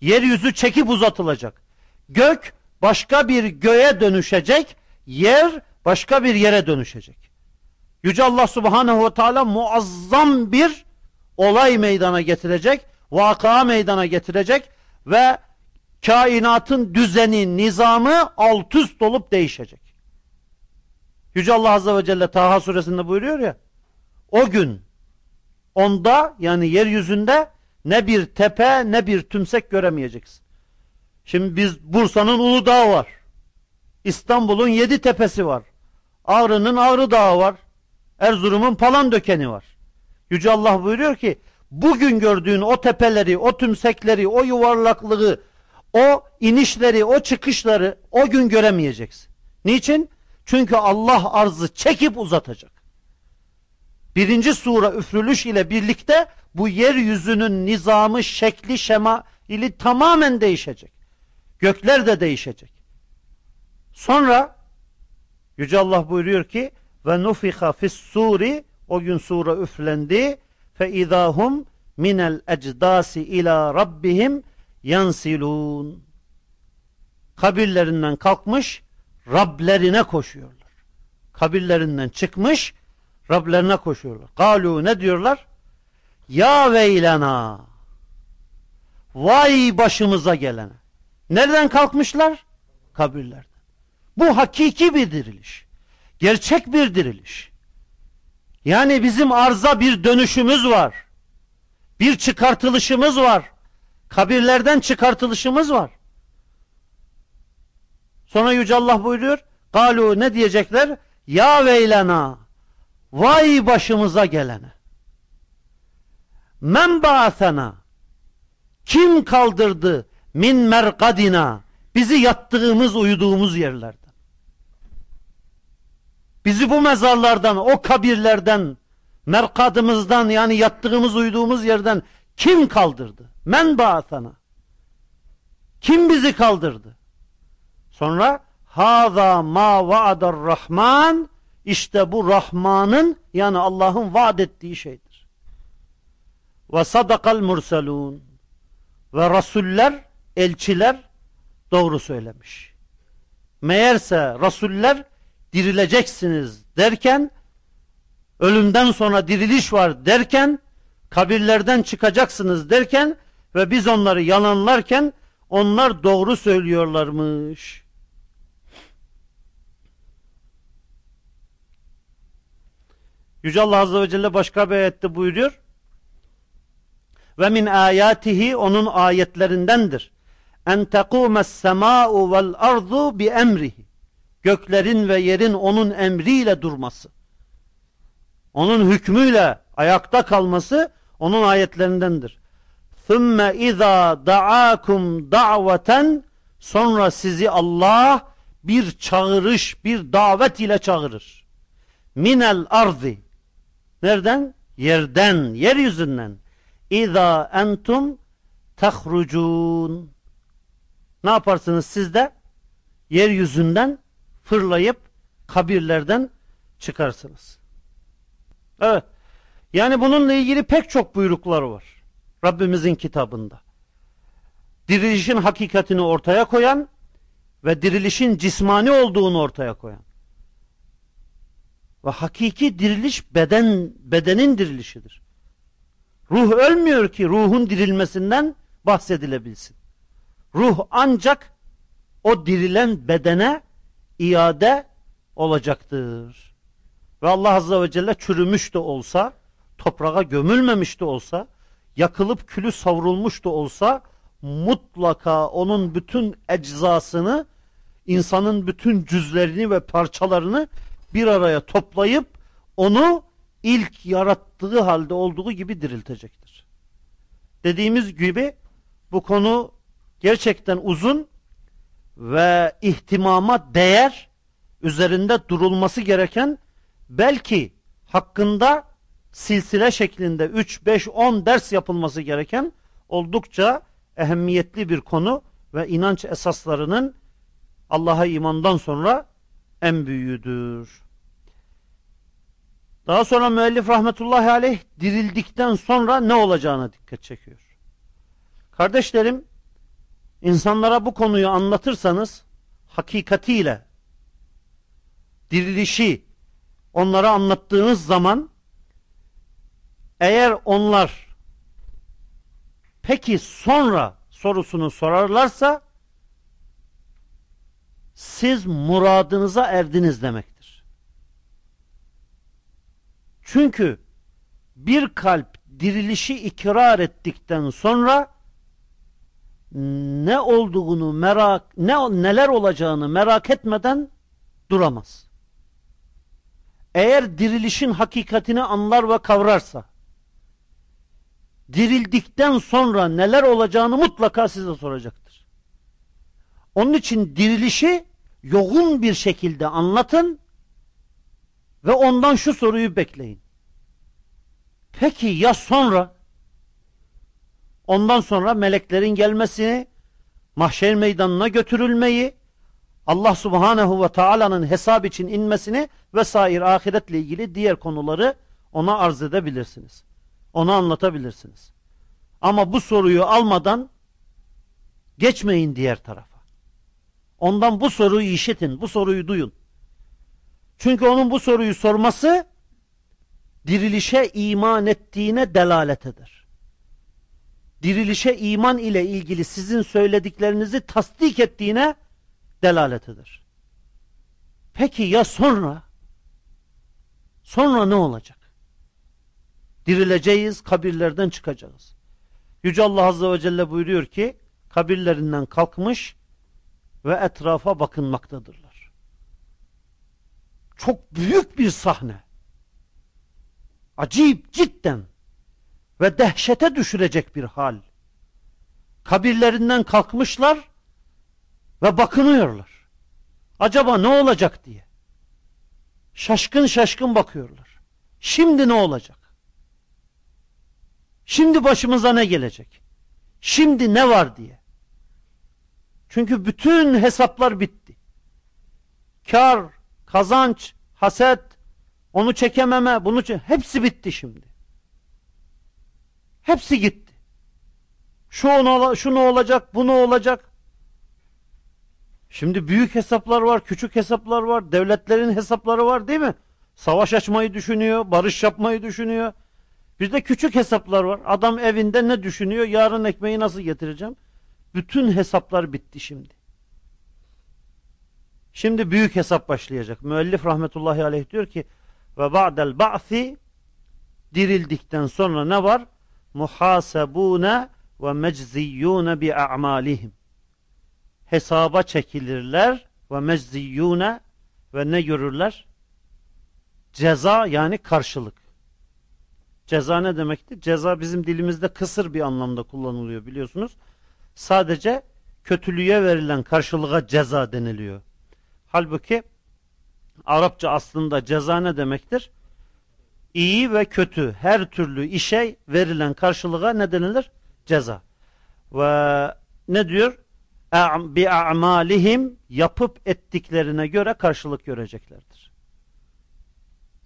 Yeryüzü çekip uzatılacak. Gök başka bir göğe dönüşecek. Yer başka bir yere dönüşecek. Yüce Allah subhanehu ve teala muazzam bir olay meydana getirecek. Vaka meydana getirecek. Ve kainatın düzeni, nizamı alt üst olup değişecek. Yüce Allah Azze ve Celle Taha suresinde buyuruyor ya o gün onda yani yeryüzünde ne bir tepe ne bir tümsek göremeyeceksin. Şimdi biz Bursa'nın Uludağ var. İstanbul'un yedi tepesi var. Ağrı'nın Ağrı Dağı var. Erzurum'un Palandöken'i var. Yüce Allah buyuruyor ki bugün gördüğün o tepeleri, o tümsekleri, o yuvarlaklığı, o inişleri, o çıkışları o gün göremeyeceksin. Niçin? Çünkü Allah arzı çekip uzatacak. Birinci sura üfrülüş ile birlikte bu yeryüzünün nizamı, şekli, şema ili tamamen değişecek. Gökler de değişecek. Sonra Yüce Allah buyuruyor ki ve nufiha fis suri o gün sura üflendi fe idahum minel ecdasi ila rabbihim yansilun kabirlerinden kalkmış Rablerine koşuyorlar. Kabirlerinden çıkmış Rablerine koşuyorlar. Galu ne diyorlar? Ya veylena Vay başımıza gelene. Nereden kalkmışlar? Kabirlerden. Bu hakiki bir diriliş. Gerçek bir diriliş. Yani bizim arza bir dönüşümüz var. Bir çıkartılışımız var. Kabirlerden çıkartılışımız var. Sonra Yüce Allah buyuruyor. Galu ne diyecekler? Ya veylena. Vay başımıza gelene. Men ba'athena. Kim kaldırdı min merkadina bizi yattığımız uyuduğumuz yerlerden. Bizi bu mezarlardan, o kabirlerden, merkadımızdan yani yattığımız uyuduğumuz yerden kim kaldırdı? Men ba'athena. Kim bizi kaldırdı? Sonra haza ma vaadar rahman işte bu Rahman'ın yani Allah'ın vaat ettiği şeydir. Ve sadakal mursalun ve rasuller, elçiler doğru söylemiş. Meğerse rasuller dirileceksiniz derken ölümden sonra diriliş var derken kabirlerden çıkacaksınız derken ve biz onları yalanlarken onlar doğru söylüyorlarmış. Yüce Allah Azze ve Celle başka bir ayette buyuruyor. Ve min ayatihi onun ayetlerindendir. En tekumes sema'u vel ardu bi emrihi. Göklerin ve yerin onun emriyle durması. Onun hükmüyle ayakta kalması onun ayetlerindendir. Thumma iza da'akum da'veten sonra sizi Allah bir çağırış, bir davet ile çağırır. Minel arzi Nereden? Yerden, yeryüzünden. İza entum tahrucun. Ne yaparsınız siz de? Yeryüzünden fırlayıp kabirlerden çıkarsınız. Evet. Yani bununla ilgili pek çok buyruklar var. Rabbimizin kitabında. Dirilişin hakikatini ortaya koyan ve dirilişin cismani olduğunu ortaya koyan. Ve hakiki diriliş beden bedenin dirilişidir. Ruh ölmüyor ki ruhun dirilmesinden bahsedilebilsin. Ruh ancak o dirilen bedene iade olacaktır. Ve Allah Azze ve Celle çürümüş de olsa, toprağa gömülmemiş de olsa, yakılıp külü savrulmuş da olsa, mutlaka onun bütün eczasını, insanın bütün cüzlerini ve parçalarını bir araya toplayıp onu ilk yarattığı halde olduğu gibi diriltecektir. Dediğimiz gibi bu konu gerçekten uzun ve ihtimama değer üzerinde durulması gereken belki hakkında silsile şeklinde 3, 5, 10 ders yapılması gereken oldukça ehemmiyetli bir konu ve inanç esaslarının Allah'a imandan sonra en büyüğüdür. Daha sonra müellif rahmetullahi aleyh dirildikten sonra ne olacağına dikkat çekiyor. Kardeşlerim, insanlara bu konuyu anlatırsanız hakikatiyle dirilişi onlara anlattığınız zaman eğer onlar peki sonra sorusunu sorarlarsa siz muradınıza erdiniz demektir. Çünkü bir kalp dirilişi ikrar ettikten sonra ne olduğunu merak ne neler olacağını merak etmeden duramaz. Eğer dirilişin hakikatini anlar ve kavrarsa dirildikten sonra neler olacağını mutlaka size soracaktır. Onun için dirilişi yoğun bir şekilde anlatın ve ondan şu soruyu bekleyin. Peki ya sonra? Ondan sonra meleklerin gelmesini, mahşer meydanına götürülmeyi, Allah subhanehu ve taala'nın hesap için inmesini vesaire ahiretle ilgili diğer konuları ona arz edebilirsiniz. Ona anlatabilirsiniz. Ama bu soruyu almadan geçmeyin diğer tarafa. Ondan bu soruyu işitin, bu soruyu duyun. Çünkü onun bu soruyu sorması dirilişe iman ettiğine delalet eder. Dirilişe iman ile ilgili sizin söylediklerinizi tasdik ettiğine delalet eder. Peki ya sonra? Sonra ne olacak? Dirileceğiz, kabirlerden çıkacağız. Yüce Allah Azze ve Celle buyuruyor ki, kabirlerinden kalkmış ve etrafa bakınmaktadırlar. Çok büyük bir sahne. Acayip cidden ve dehşete düşürecek bir hal. Kabirlerinden kalkmışlar ve bakınıyorlar. Acaba ne olacak diye. Şaşkın şaşkın bakıyorlar. Şimdi ne olacak? Şimdi başımıza ne gelecek? Şimdi ne var diye. Çünkü bütün hesaplar bitti. Kar, kazanç, haset, onu çekememe, bunu çek hepsi bitti şimdi. Hepsi gitti. Şu, ona, şu ne olacak, bu ne olacak? Şimdi büyük hesaplar var, küçük hesaplar var, devletlerin hesapları var değil mi? Savaş açmayı düşünüyor, barış yapmayı düşünüyor. Bir de küçük hesaplar var. Adam evinde ne düşünüyor? Yarın ekmeği nasıl getireceğim? Bütün hesaplar bitti şimdi. Şimdi büyük hesap başlayacak. Müellif rahmetullahi aleyh diyor ki ve ba'del ba'thi dirildikten sonra ne var? Muhasebune ve mecziyune bi a'malihim. Hesaba çekilirler ve mecziyune ve ne görürler? Ceza yani karşılık. Ceza ne demekti? Ceza bizim dilimizde kısır bir anlamda kullanılıyor biliyorsunuz. Sadece kötülüğe verilen karşılığa ceza deniliyor. Halbuki Arapça aslında ceza ne demektir? İyi ve kötü her türlü işe verilen karşılığa ne denilir? Ceza. Ve ne diyor? Bi a'malihim yapıp ettiklerine göre karşılık göreceklerdir.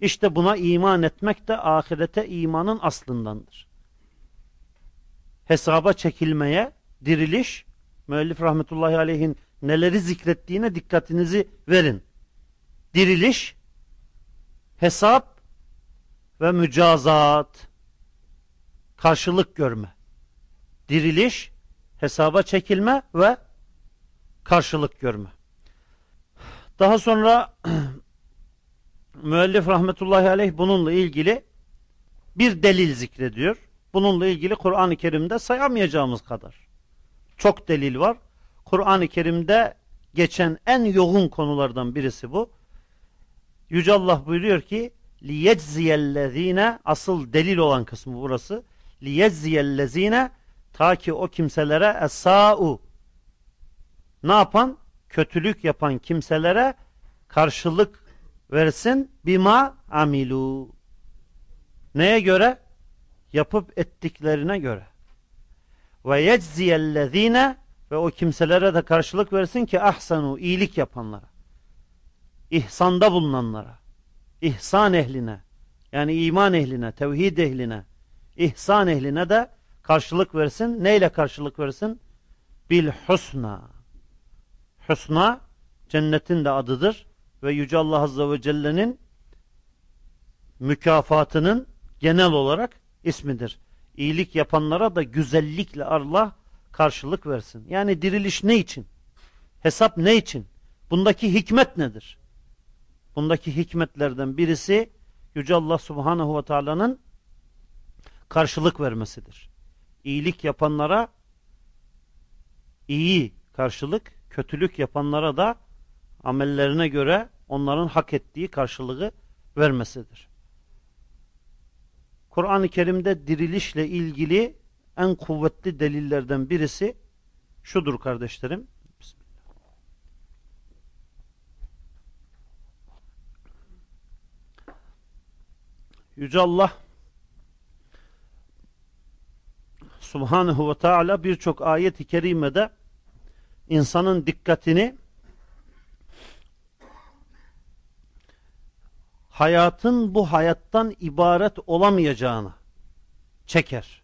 İşte buna iman etmek de ahirete imanın aslındandır. Hesaba çekilmeye, diriliş, müellif rahmetullahi aleyhin neleri zikrettiğine dikkatinizi verin. Diriliş, hesap ve mücazat, karşılık görme. Diriliş, hesaba çekilme ve karşılık görme. Daha sonra müellif rahmetullahi aleyh bununla ilgili bir delil zikrediyor. Bununla ilgili Kur'an-ı Kerim'de sayamayacağımız kadar çok delil var. Kur'an-ı Kerim'de geçen en yoğun konulardan birisi bu. Yüce Allah buyuruyor ki liyecziyellezine asıl delil olan kısmı burası. Liyecziyellezine ta ki o kimselere esa'u ne yapan? Kötülük yapan kimselere karşılık versin bima amilu. Neye göre? Yapıp ettiklerine göre. Ve yecziyellezine ve o kimselere de karşılık versin ki ahsanu iyilik yapanlara. İhsanda bulunanlara. ihsan ehline. Yani iman ehline, tevhid ehline, ihsan ehline de karşılık versin. Neyle karşılık versin? Bil husna. Husna cennetin de adıdır ve Yüce Allah Azze ve Celle'nin mükafatının genel olarak ismidir. İyilik yapanlara da güzellikle Allah karşılık versin. Yani diriliş ne için? Hesap ne için? Bundaki hikmet nedir? Bundaki hikmetlerden birisi Yüce Allah Subhanahu ve Taala'nın karşılık vermesidir. İyilik yapanlara iyi karşılık, kötülük yapanlara da amellerine göre onların hak ettiği karşılığı vermesidir. Kur'an-ı Kerim'de dirilişle ilgili en kuvvetli delillerden birisi şudur kardeşlerim. Yüce Allah Subhanahu ve Teala birçok ayet-i kerimede insanın dikkatini hayatın bu hayattan ibaret olamayacağını çeker.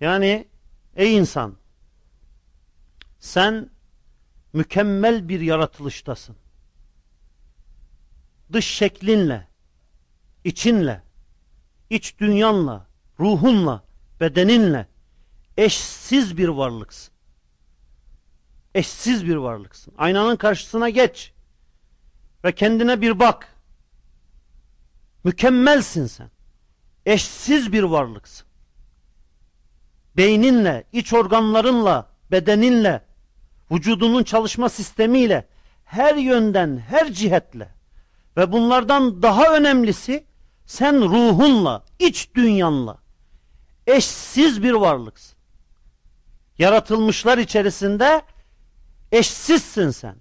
Yani ey insan sen mükemmel bir yaratılıştasın. Dış şeklinle, içinle, iç dünyanla, ruhunla, bedeninle eşsiz bir varlıksın. Eşsiz bir varlıksın. Aynanın karşısına geç ve kendine bir bak. Mükemmelsin sen. Eşsiz bir varlıksın. Beyninle, iç organlarınla, bedeninle, vücudunun çalışma sistemiyle her yönden, her cihetle ve bunlardan daha önemlisi sen ruhunla, iç dünyanla eşsiz bir varlıksın. Yaratılmışlar içerisinde eşsizsin sen.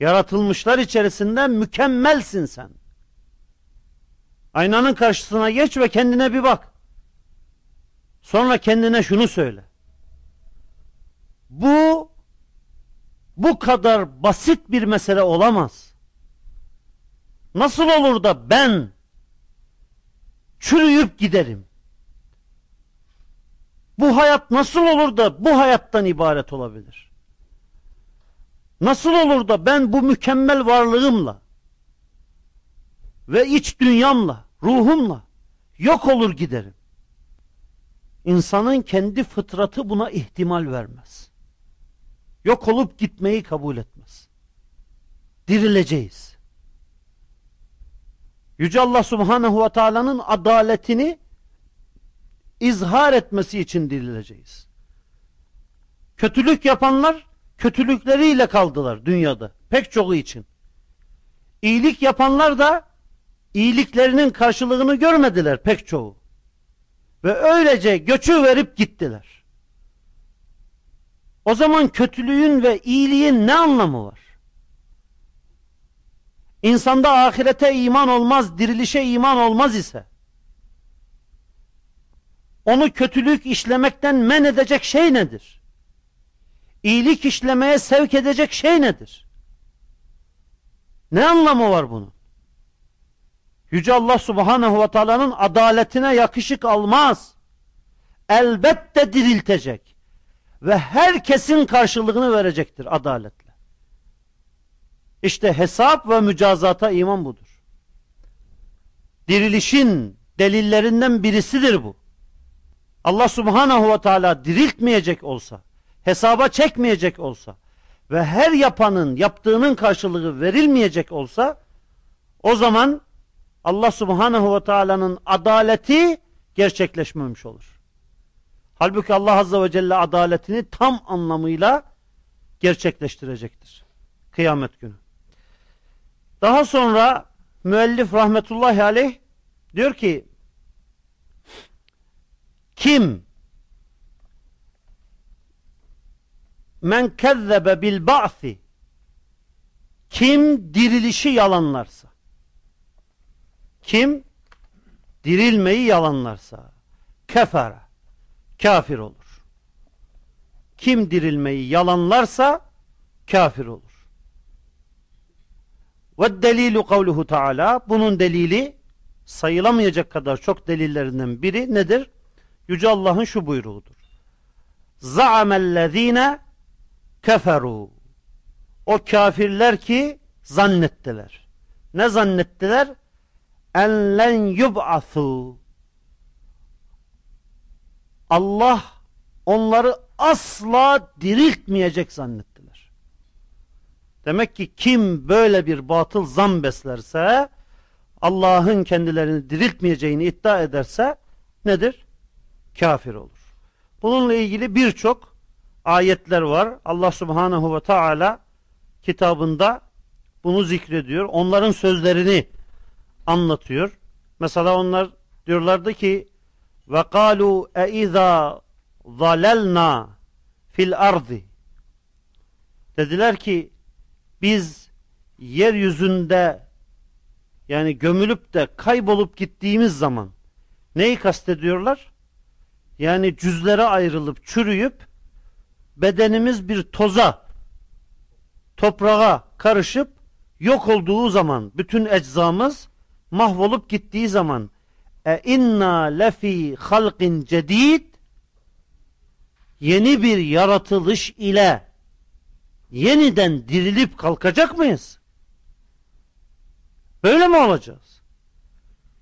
Yaratılmışlar içerisinde mükemmelsin sen. Aynanın karşısına geç ve kendine bir bak. Sonra kendine şunu söyle. Bu bu kadar basit bir mesele olamaz. Nasıl olur da ben çürüyüp giderim? Bu hayat nasıl olur da bu hayattan ibaret olabilir? Nasıl olur da ben bu mükemmel varlığımla ve iç dünyamla, ruhumla yok olur giderim? İnsanın kendi fıtratı buna ihtimal vermez. Yok olup gitmeyi kabul etmez. Dirileceğiz. Yüce Allah Subhanahu ve Taala'nın adaletini izhar etmesi için dirileceğiz. Kötülük yapanlar kötülükleriyle kaldılar dünyada. Pek çoğu için. İyilik yapanlar da iyiliklerinin karşılığını görmediler pek çoğu. Ve öylece göçü verip gittiler. O zaman kötülüğün ve iyiliğin ne anlamı var? İnsanda ahirete iman olmaz, dirilişe iman olmaz ise onu kötülük işlemekten men edecek şey nedir? İyilik işlemeye sevk edecek şey nedir? Ne anlamı var bunun? Yüce Allah Subhanahu ve Taala'nın adaletine yakışık almaz. Elbette diriltecek ve herkesin karşılığını verecektir adaletle. İşte hesap ve mücazata iman budur. Dirilişin delillerinden birisidir bu. Allah Subhanahu ve Teala diriltmeyecek olsa, hesaba çekmeyecek olsa ve her yapanın yaptığının karşılığı verilmeyecek olsa o zaman Allah Subhanahu ve Taala'nın adaleti gerçekleşmemiş olur. Halbuki Allah Azze ve Celle adaletini tam anlamıyla gerçekleştirecektir. Kıyamet günü. Daha sonra müellif rahmetullahi aleyh diyor ki kim men kezzebe bil ba'si kim dirilişi yalanlarsa kim dirilmeyi yalanlarsa kefere kafir olur. Kim dirilmeyi yalanlarsa kafir olur. Ve delilu kavluhu taala bunun delili sayılamayacak kadar çok delillerinden biri nedir? Yüce Allah'ın şu buyruğudur. Za'amellezine keferu. O kafirler ki zannettiler. Ne zannettiler? En len yub'athu. Allah onları asla diriltmeyecek zannettiler. Demek ki kim böyle bir batıl zan beslerse Allah'ın kendilerini diriltmeyeceğini iddia ederse nedir? kafir olur. Bununla ilgili birçok ayetler var. Allah Subhanahu ve Teala kitabında bunu zikrediyor. Onların sözlerini anlatıyor. Mesela onlar diyorlardı ki ve kalu e iza zalalna fil ardi dediler ki biz yeryüzünde yani gömülüp de kaybolup gittiğimiz zaman neyi kastediyorlar? yani cüzlere ayrılıp çürüyüp bedenimiz bir toza toprağa karışıp yok olduğu zaman bütün eczamız mahvolup gittiği zaman e inna lefi halqin cedid yeni bir yaratılış ile yeniden dirilip kalkacak mıyız? Böyle mi olacağız?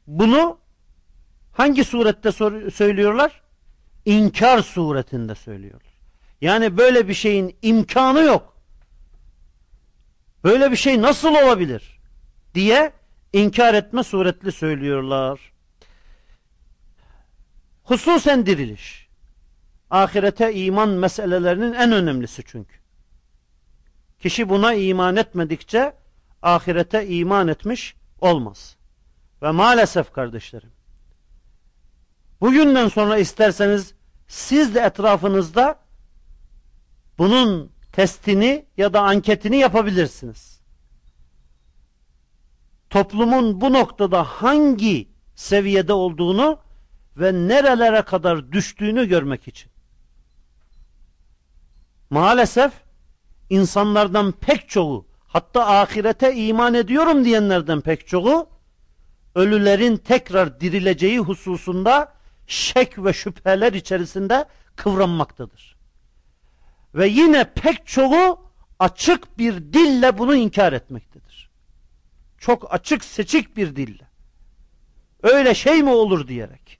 Bunu hangi surette söylüyorlar? inkar suretinde söylüyorlar. Yani böyle bir şeyin imkanı yok. Böyle bir şey nasıl olabilir? diye inkar etme suretli söylüyorlar. Hususen diriliş. ahirete iman meselelerinin en önemlisi çünkü. Kişi buna iman etmedikçe ahirete iman etmiş olmaz. Ve maalesef kardeşlerim, bugünden sonra isterseniz siz de etrafınızda bunun testini ya da anketini yapabilirsiniz. Toplumun bu noktada hangi seviyede olduğunu ve nerelere kadar düştüğünü görmek için. Maalesef insanlardan pek çoğu hatta ahirete iman ediyorum diyenlerden pek çoğu ölülerin tekrar dirileceği hususunda şek ve şüpheler içerisinde kıvranmaktadır. Ve yine pek çoğu açık bir dille bunu inkar etmektedir. Çok açık seçik bir dille. Öyle şey mi olur diyerek.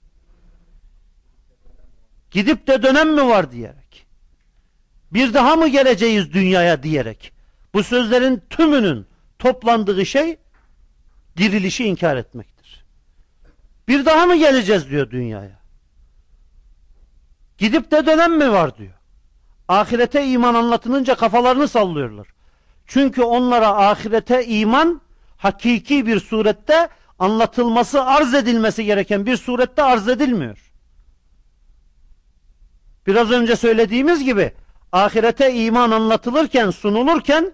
Gidip de dönem mi var diyerek. Bir daha mı geleceğiz dünyaya diyerek. Bu sözlerin tümünün toplandığı şey dirilişi inkar etmektir. Bir daha mı geleceğiz diyor dünyaya. Gidip de dönem mi var diyor. Ahirete iman anlatılınca kafalarını sallıyorlar. Çünkü onlara ahirete iman hakiki bir surette anlatılması, arz edilmesi gereken bir surette arz edilmiyor. Biraz önce söylediğimiz gibi ahirete iman anlatılırken, sunulurken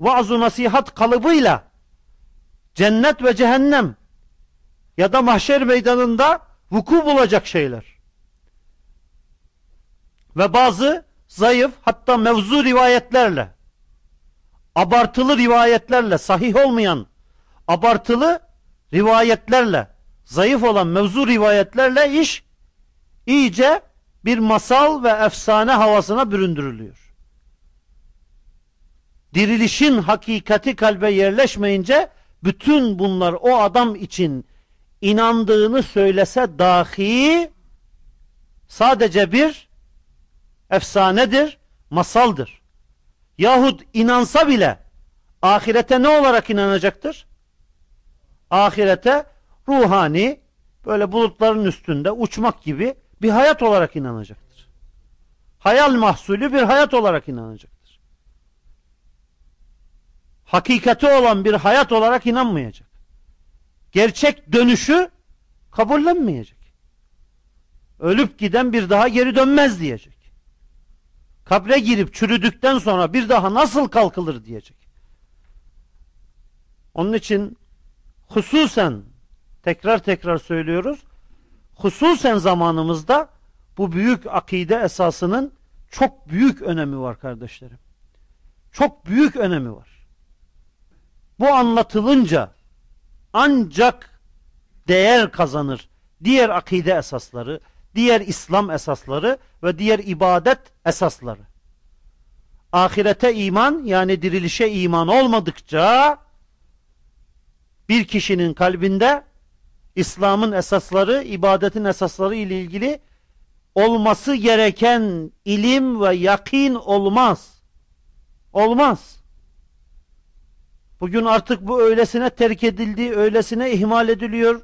vaaz nasihat kalıbıyla cennet ve cehennem ya da mahşer meydanında vuku bulacak şeyler. Ve bazı zayıf hatta mevzu rivayetlerle abartılı rivayetlerle sahih olmayan abartılı rivayetlerle zayıf olan mevzu rivayetlerle iş iyice bir masal ve efsane havasına büründürülüyor. Dirilişin hakikati kalbe yerleşmeyince bütün bunlar o adam için inandığını söylese dahi sadece bir efsanedir, masaldır. Yahut inansa bile ahirete ne olarak inanacaktır? Ahirete ruhani böyle bulutların üstünde uçmak gibi bir hayat olarak inanacaktır. Hayal mahsulü bir hayat olarak inanacaktır. Hakikati olan bir hayat olarak inanmayacak. Gerçek dönüşü kabullenmeyecek. Ölüp giden bir daha geri dönmez diyecek. Kabre girip çürüdükten sonra bir daha nasıl kalkılır diyecek. Onun için hususen tekrar tekrar söylüyoruz hususen zamanımızda bu büyük akide esasının çok büyük önemi var kardeşlerim. Çok büyük önemi var. Bu anlatılınca ancak değer kazanır diğer akide esasları, diğer İslam esasları ve diğer ibadet esasları. Ahirete iman yani dirilişe iman olmadıkça bir kişinin kalbinde İslam'ın esasları, ibadetin esasları ile ilgili olması gereken ilim ve yakin olmaz. Olmaz. Bugün artık bu öylesine terk edildi, öylesine ihmal ediliyor,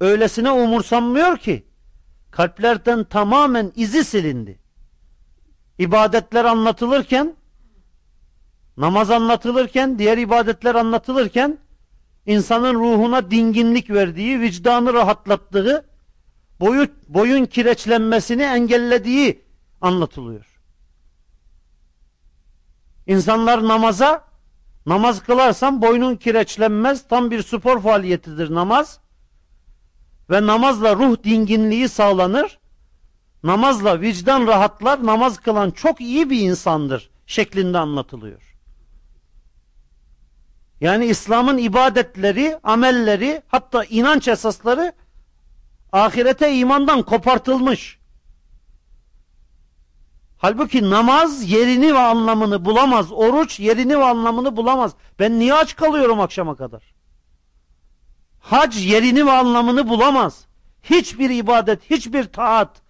öylesine umursanmıyor ki kalplerden tamamen izi silindi. İbadetler anlatılırken, namaz anlatılırken, diğer ibadetler anlatılırken insanın ruhuna dinginlik verdiği, vicdanı rahatlattığı, boyut, boyun kireçlenmesini engellediği anlatılıyor. İnsanlar namaza, namaz kılarsan boynun kireçlenmez, tam bir spor faaliyetidir namaz. Ve namazla ruh dinginliği sağlanır. Namazla vicdan rahatlar, namaz kılan çok iyi bir insandır şeklinde anlatılıyor. Yani İslam'ın ibadetleri, amelleri, hatta inanç esasları ahirete imandan kopartılmış. Halbuki namaz yerini ve anlamını bulamaz. Oruç yerini ve anlamını bulamaz. Ben niye aç kalıyorum akşama kadar? Hac yerini ve anlamını bulamaz. Hiçbir ibadet, hiçbir taat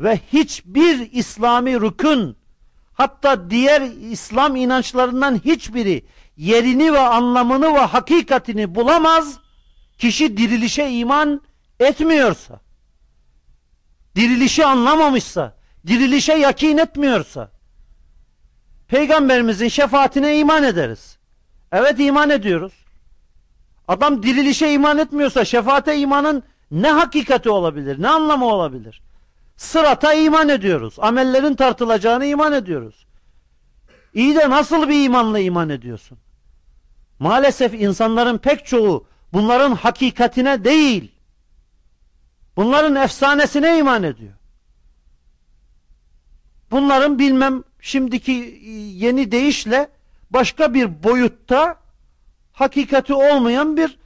ve hiçbir İslami rükün hatta diğer İslam inançlarından hiçbiri yerini ve anlamını ve hakikatini bulamaz, kişi dirilişe iman etmiyorsa, dirilişi anlamamışsa, dirilişe yakin etmiyorsa, peygamberimizin şefaatine iman ederiz. Evet iman ediyoruz. Adam dirilişe iman etmiyorsa şefaate imanın ne hakikati olabilir, ne anlamı olabilir? Sırata iman ediyoruz. Amellerin tartılacağını iman ediyoruz. İyi de nasıl bir imanla iman ediyorsun? Maalesef insanların pek çoğu bunların hakikatine değil, bunların efsanesine iman ediyor. Bunların bilmem şimdiki yeni deyişle başka bir boyutta hakikati olmayan bir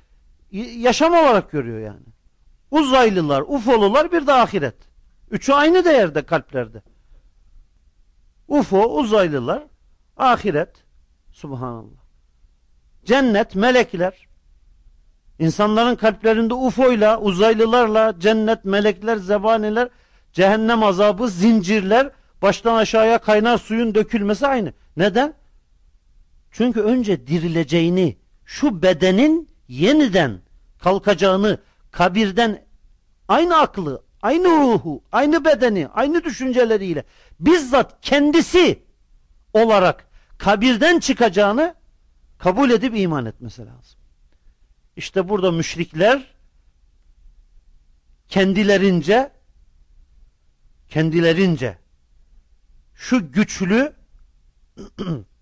yaşam olarak görüyor yani. Uzaylılar, ufolular bir de ahiret. Üçü aynı değerde kalplerde. UFO, uzaylılar, ahiret. Subhanallah. Cennet, melekler. İnsanların kalplerinde UFO'yla, uzaylılarla, cennet, melekler, zebaniler, cehennem azabı, zincirler, baştan aşağıya kaynar suyun dökülmesi aynı. Neden? Çünkü önce dirileceğini, şu bedenin yeniden kalkacağını, kabirden aynı aklı, aynı ruhu, aynı bedeni, aynı düşünceleriyle bizzat kendisi olarak kabirden çıkacağını kabul edip iman etmesi lazım. İşte burada müşrikler kendilerince kendilerince şu güçlü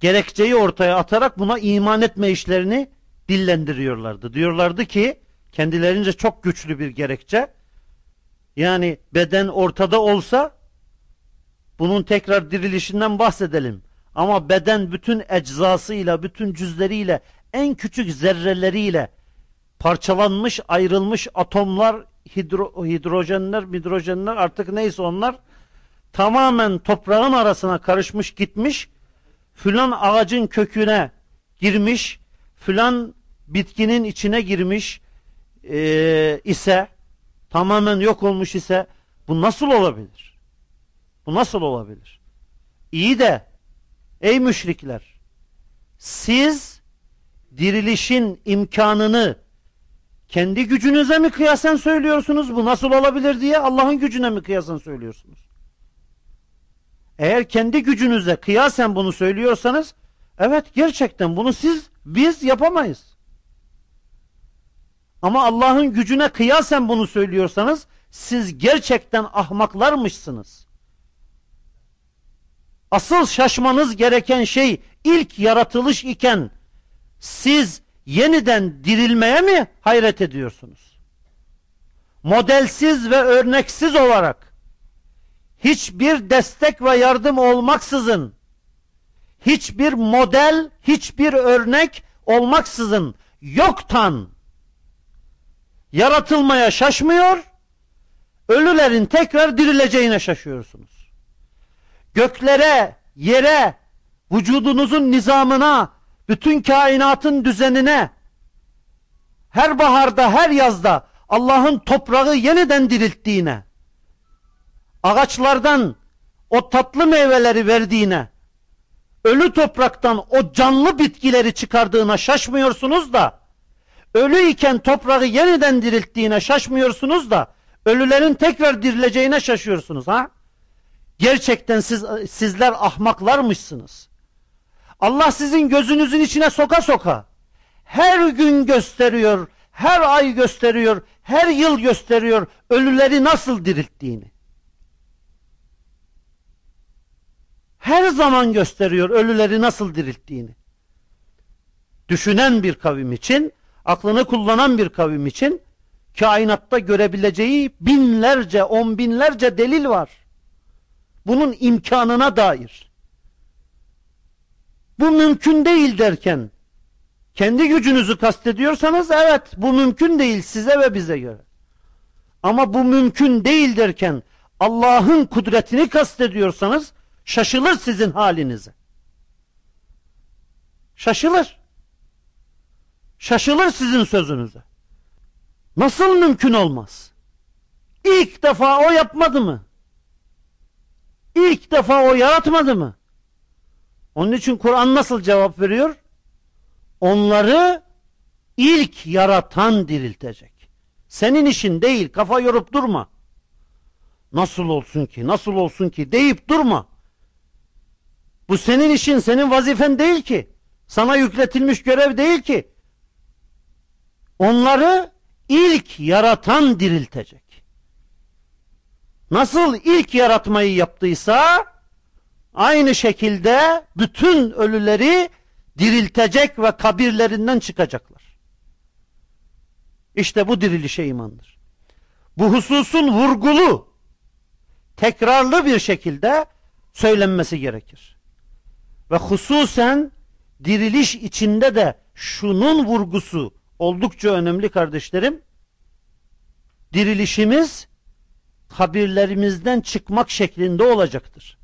gerekçeyi ortaya atarak buna iman etme işlerini dillendiriyorlardı. Diyorlardı ki kendilerince çok güçlü bir gerekçe. Yani beden ortada olsa bunun tekrar dirilişinden bahsedelim. Ama beden bütün eczasıyla, bütün cüzleriyle, en küçük zerreleriyle parçalanmış, ayrılmış atomlar, hidro, hidrojenler, hidrojenler artık neyse onlar tamamen toprağın arasına karışmış gitmiş, filan ağacın köküne girmiş, filan bitkinin içine girmiş e, ise, tamamen yok olmuş ise bu nasıl olabilir? Bu nasıl olabilir? İyi de ey müşrikler siz dirilişin imkanını kendi gücünüze mi kıyasen söylüyorsunuz? Bu nasıl olabilir diye Allah'ın gücüne mi kıyasen söylüyorsunuz? Eğer kendi gücünüze kıyasen bunu söylüyorsanız evet gerçekten bunu siz biz yapamayız. Ama Allah'ın gücüne kıyasen bunu söylüyorsanız siz gerçekten ahmaklarmışsınız. Asıl şaşmanız gereken şey ilk yaratılış iken siz yeniden dirilmeye mi hayret ediyorsunuz? Modelsiz ve örneksiz olarak hiçbir destek ve yardım olmaksızın hiçbir model, hiçbir örnek olmaksızın yoktan yaratılmaya şaşmıyor, ölülerin tekrar dirileceğine şaşıyorsunuz. Göklere, yere, vücudunuzun nizamına, bütün kainatın düzenine, her baharda, her yazda Allah'ın toprağı yeniden dirilttiğine, ağaçlardan o tatlı meyveleri verdiğine, ölü topraktan o canlı bitkileri çıkardığına şaşmıyorsunuz da, ölü iken toprağı yeniden dirilttiğine şaşmıyorsunuz da, ölülerin tekrar dirileceğine şaşıyorsunuz ha? Gerçekten siz, sizler ahmaklarmışsınız. Allah sizin gözünüzün içine soka soka, her gün gösteriyor, her ay gösteriyor, her yıl gösteriyor ölüleri nasıl dirilttiğini. Her zaman gösteriyor ölüleri nasıl dirilttiğini. Düşünen bir kavim için, aklını kullanan bir kavim için kainatta görebileceği binlerce, on binlerce delil var. Bunun imkanına dair. Bu mümkün değil derken kendi gücünüzü kastediyorsanız evet bu mümkün değil size ve bize göre. Ama bu mümkün değil derken Allah'ın kudretini kastediyorsanız Şaşılır sizin halinize. Şaşılır. Şaşılır sizin sözünüze. Nasıl mümkün olmaz? İlk defa o yapmadı mı? İlk defa o yaratmadı mı? Onun için Kur'an nasıl cevap veriyor? Onları ilk yaratan diriltecek. Senin işin değil, kafa yorup durma. Nasıl olsun ki, nasıl olsun ki deyip durma. Bu senin işin, senin vazifen değil ki. Sana yükletilmiş görev değil ki. Onları ilk yaratan diriltecek. Nasıl ilk yaratmayı yaptıysa aynı şekilde bütün ölüleri diriltecek ve kabirlerinden çıkacaklar. İşte bu dirilişe imandır. Bu hususun vurgulu, tekrarlı bir şekilde söylenmesi gerekir. Ve hususen diriliş içinde de şunun vurgusu oldukça önemli kardeşlerim. Dirilişimiz kabirlerimizden çıkmak şeklinde olacaktır.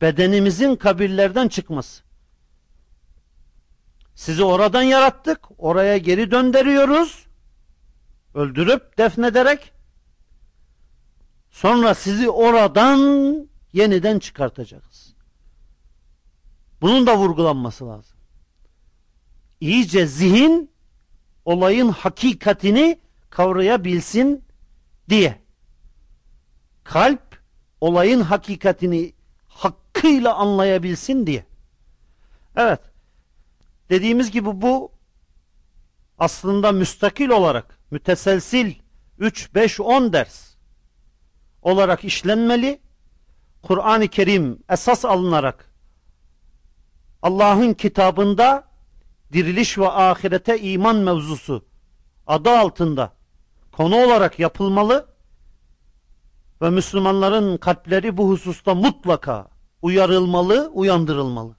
Bedenimizin kabirlerden çıkması. Sizi oradan yarattık, oraya geri döndürüyoruz. Öldürüp defnederek sonra sizi oradan yeniden çıkartacağız. Bunun da vurgulanması lazım. İyice zihin olayın hakikatini kavrayabilsin diye. Kalp olayın hakikatini hakkıyla anlayabilsin diye. Evet. Dediğimiz gibi bu aslında müstakil olarak müteselsil 3, 5, 10 ders olarak işlenmeli. Kur'an-ı Kerim esas alınarak Allah'ın kitabında diriliş ve ahirete iman mevzusu adı altında konu olarak yapılmalı ve Müslümanların kalpleri bu hususta mutlaka uyarılmalı, uyandırılmalı.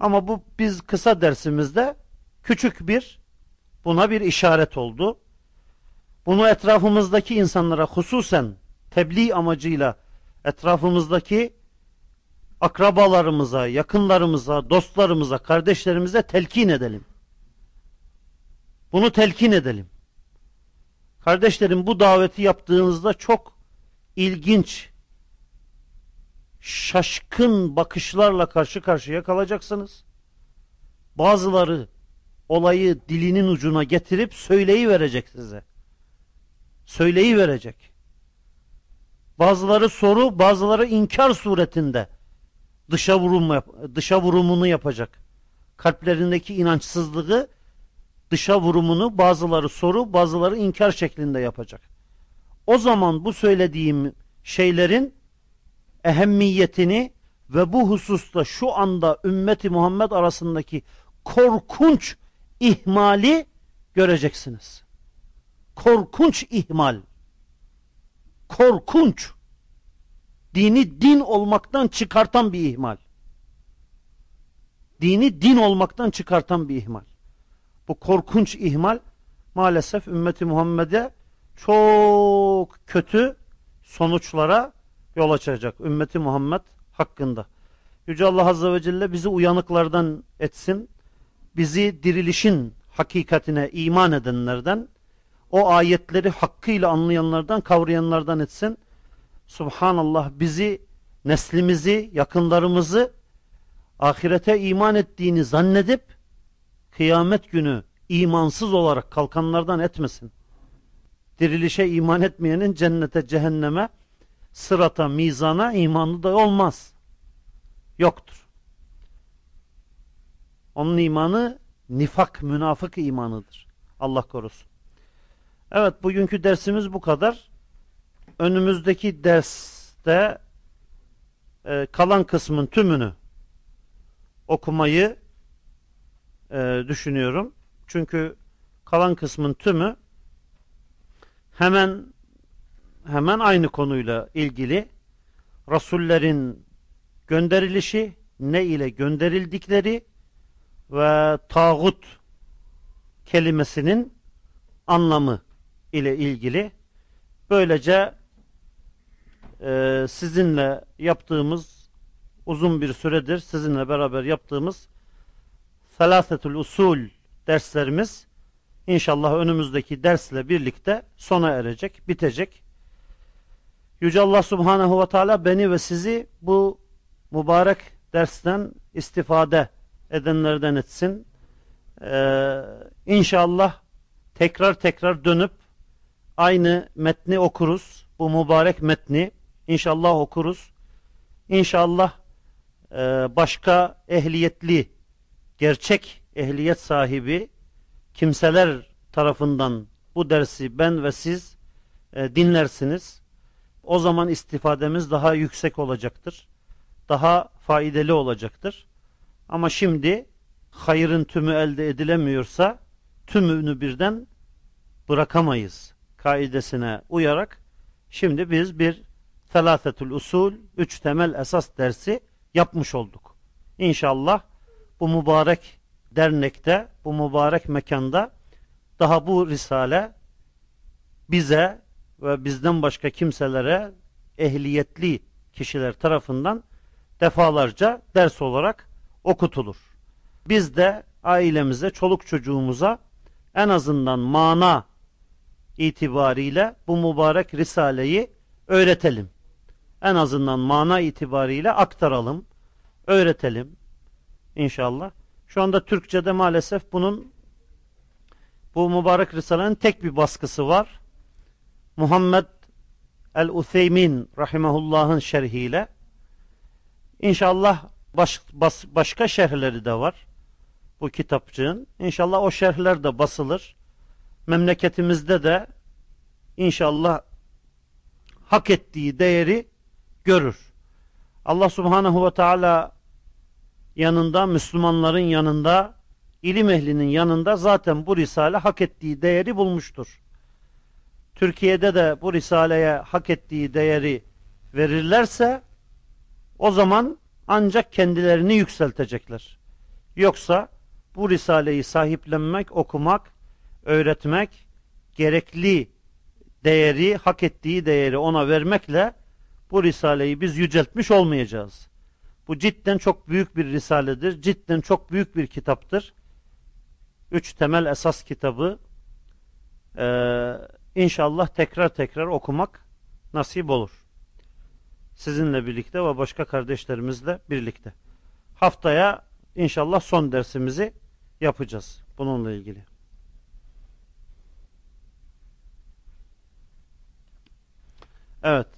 Ama bu biz kısa dersimizde küçük bir buna bir işaret oldu. Bunu etrafımızdaki insanlara hususen tebliğ amacıyla etrafımızdaki akrabalarımıza, yakınlarımıza, dostlarımıza, kardeşlerimize telkin edelim. Bunu telkin edelim. Kardeşlerim bu daveti yaptığınızda çok ilginç, şaşkın bakışlarla karşı karşıya kalacaksınız. Bazıları olayı dilinin ucuna getirip söyleyi verecek size. Söyleyi verecek. Bazıları soru, bazıları inkar suretinde dışa vurum dışa vurumunu yapacak. Kalplerindeki inançsızlığı dışa vurumunu bazıları soru, bazıları inkar şeklinde yapacak. O zaman bu söylediğim şeylerin ehemmiyetini ve bu hususta şu anda ümmeti Muhammed arasındaki korkunç ihmali göreceksiniz. Korkunç ihmal. Korkunç. Dini din olmaktan çıkartan bir ihmal. Dini din olmaktan çıkartan bir ihmal. Bu korkunç ihmal maalesef ümmeti Muhammed'e çok kötü sonuçlara yol açacak. Ümmeti Muhammed hakkında. Yüce Allah Azze ve Celle bizi uyanıklardan etsin. Bizi dirilişin hakikatine iman edenlerden, o ayetleri hakkıyla anlayanlardan, kavrayanlardan etsin. Subhanallah bizi, neslimizi, yakınlarımızı ahirete iman ettiğini zannedip kıyamet günü imansız olarak kalkanlardan etmesin. Dirilişe iman etmeyenin cennete, cehenneme, sırata, mizana imanı da olmaz. Yoktur. Onun imanı nifak, münafık imanıdır. Allah korusun. Evet bugünkü dersimiz bu kadar. Önümüzdeki derste e, kalan kısmın tümünü okumayı e, düşünüyorum. Çünkü kalan kısmın tümü hemen hemen aynı konuyla ilgili Rasullerin gönderilişi, ne ile gönderildikleri ve tağut kelimesinin anlamı ile ilgili. Böylece e, sizinle yaptığımız uzun bir süredir sizinle beraber yaptığımız Felasetül Usul derslerimiz inşallah önümüzdeki dersle birlikte sona erecek, bitecek. Yüce Allah Subhanahu ve Teala beni ve sizi bu mübarek dersten istifade edenlerden etsin. Ee, inşallah tekrar tekrar dönüp aynı metni okuruz. Bu mübarek metni inşallah okuruz. İnşallah e, başka ehliyetli, gerçek ehliyet sahibi kimseler tarafından bu dersi ben ve siz e, dinlersiniz. O zaman istifademiz daha yüksek olacaktır. Daha faydalı olacaktır. Ama şimdi hayırın tümü elde edilemiyorsa tümünü birden bırakamayız kaidesine uyarak şimdi biz bir Thelâfetül usul, üç temel esas dersi yapmış olduk. İnşallah bu mübarek dernekte, bu mübarek mekanda daha bu risale bize ve bizden başka kimselere ehliyetli kişiler tarafından defalarca ders olarak okutulur. Biz de ailemize, çoluk çocuğumuza en azından mana itibariyle bu mübarek risaleyi öğretelim. En azından mana itibariyle aktaralım, öğretelim inşallah. Şu anda Türkçe'de maalesef bunun bu mübarek risalenin tek bir baskısı var. Muhammed el-Utheymin rahimahullah'ın şerhiyle. İnşallah baş, bas, başka şerhleri de var bu kitapçığın. İnşallah o şerhler de basılır. Memleketimizde de inşallah hak ettiği değeri görür. Allah subhanehu ve teala yanında, Müslümanların yanında, ilim ehlinin yanında zaten bu risale hak ettiği değeri bulmuştur. Türkiye'de de bu risaleye hak ettiği değeri verirlerse o zaman ancak kendilerini yükseltecekler. Yoksa bu risaleyi sahiplenmek, okumak, öğretmek, gerekli değeri, hak ettiği değeri ona vermekle bu risaleyi biz yüceltmiş olmayacağız. Bu cidden çok büyük bir risaledir. Cidden çok büyük bir kitaptır. Üç temel esas kitabı ee, inşallah tekrar tekrar okumak nasip olur. Sizinle birlikte ve başka kardeşlerimizle birlikte. Haftaya inşallah son dersimizi yapacağız bununla ilgili. Evet.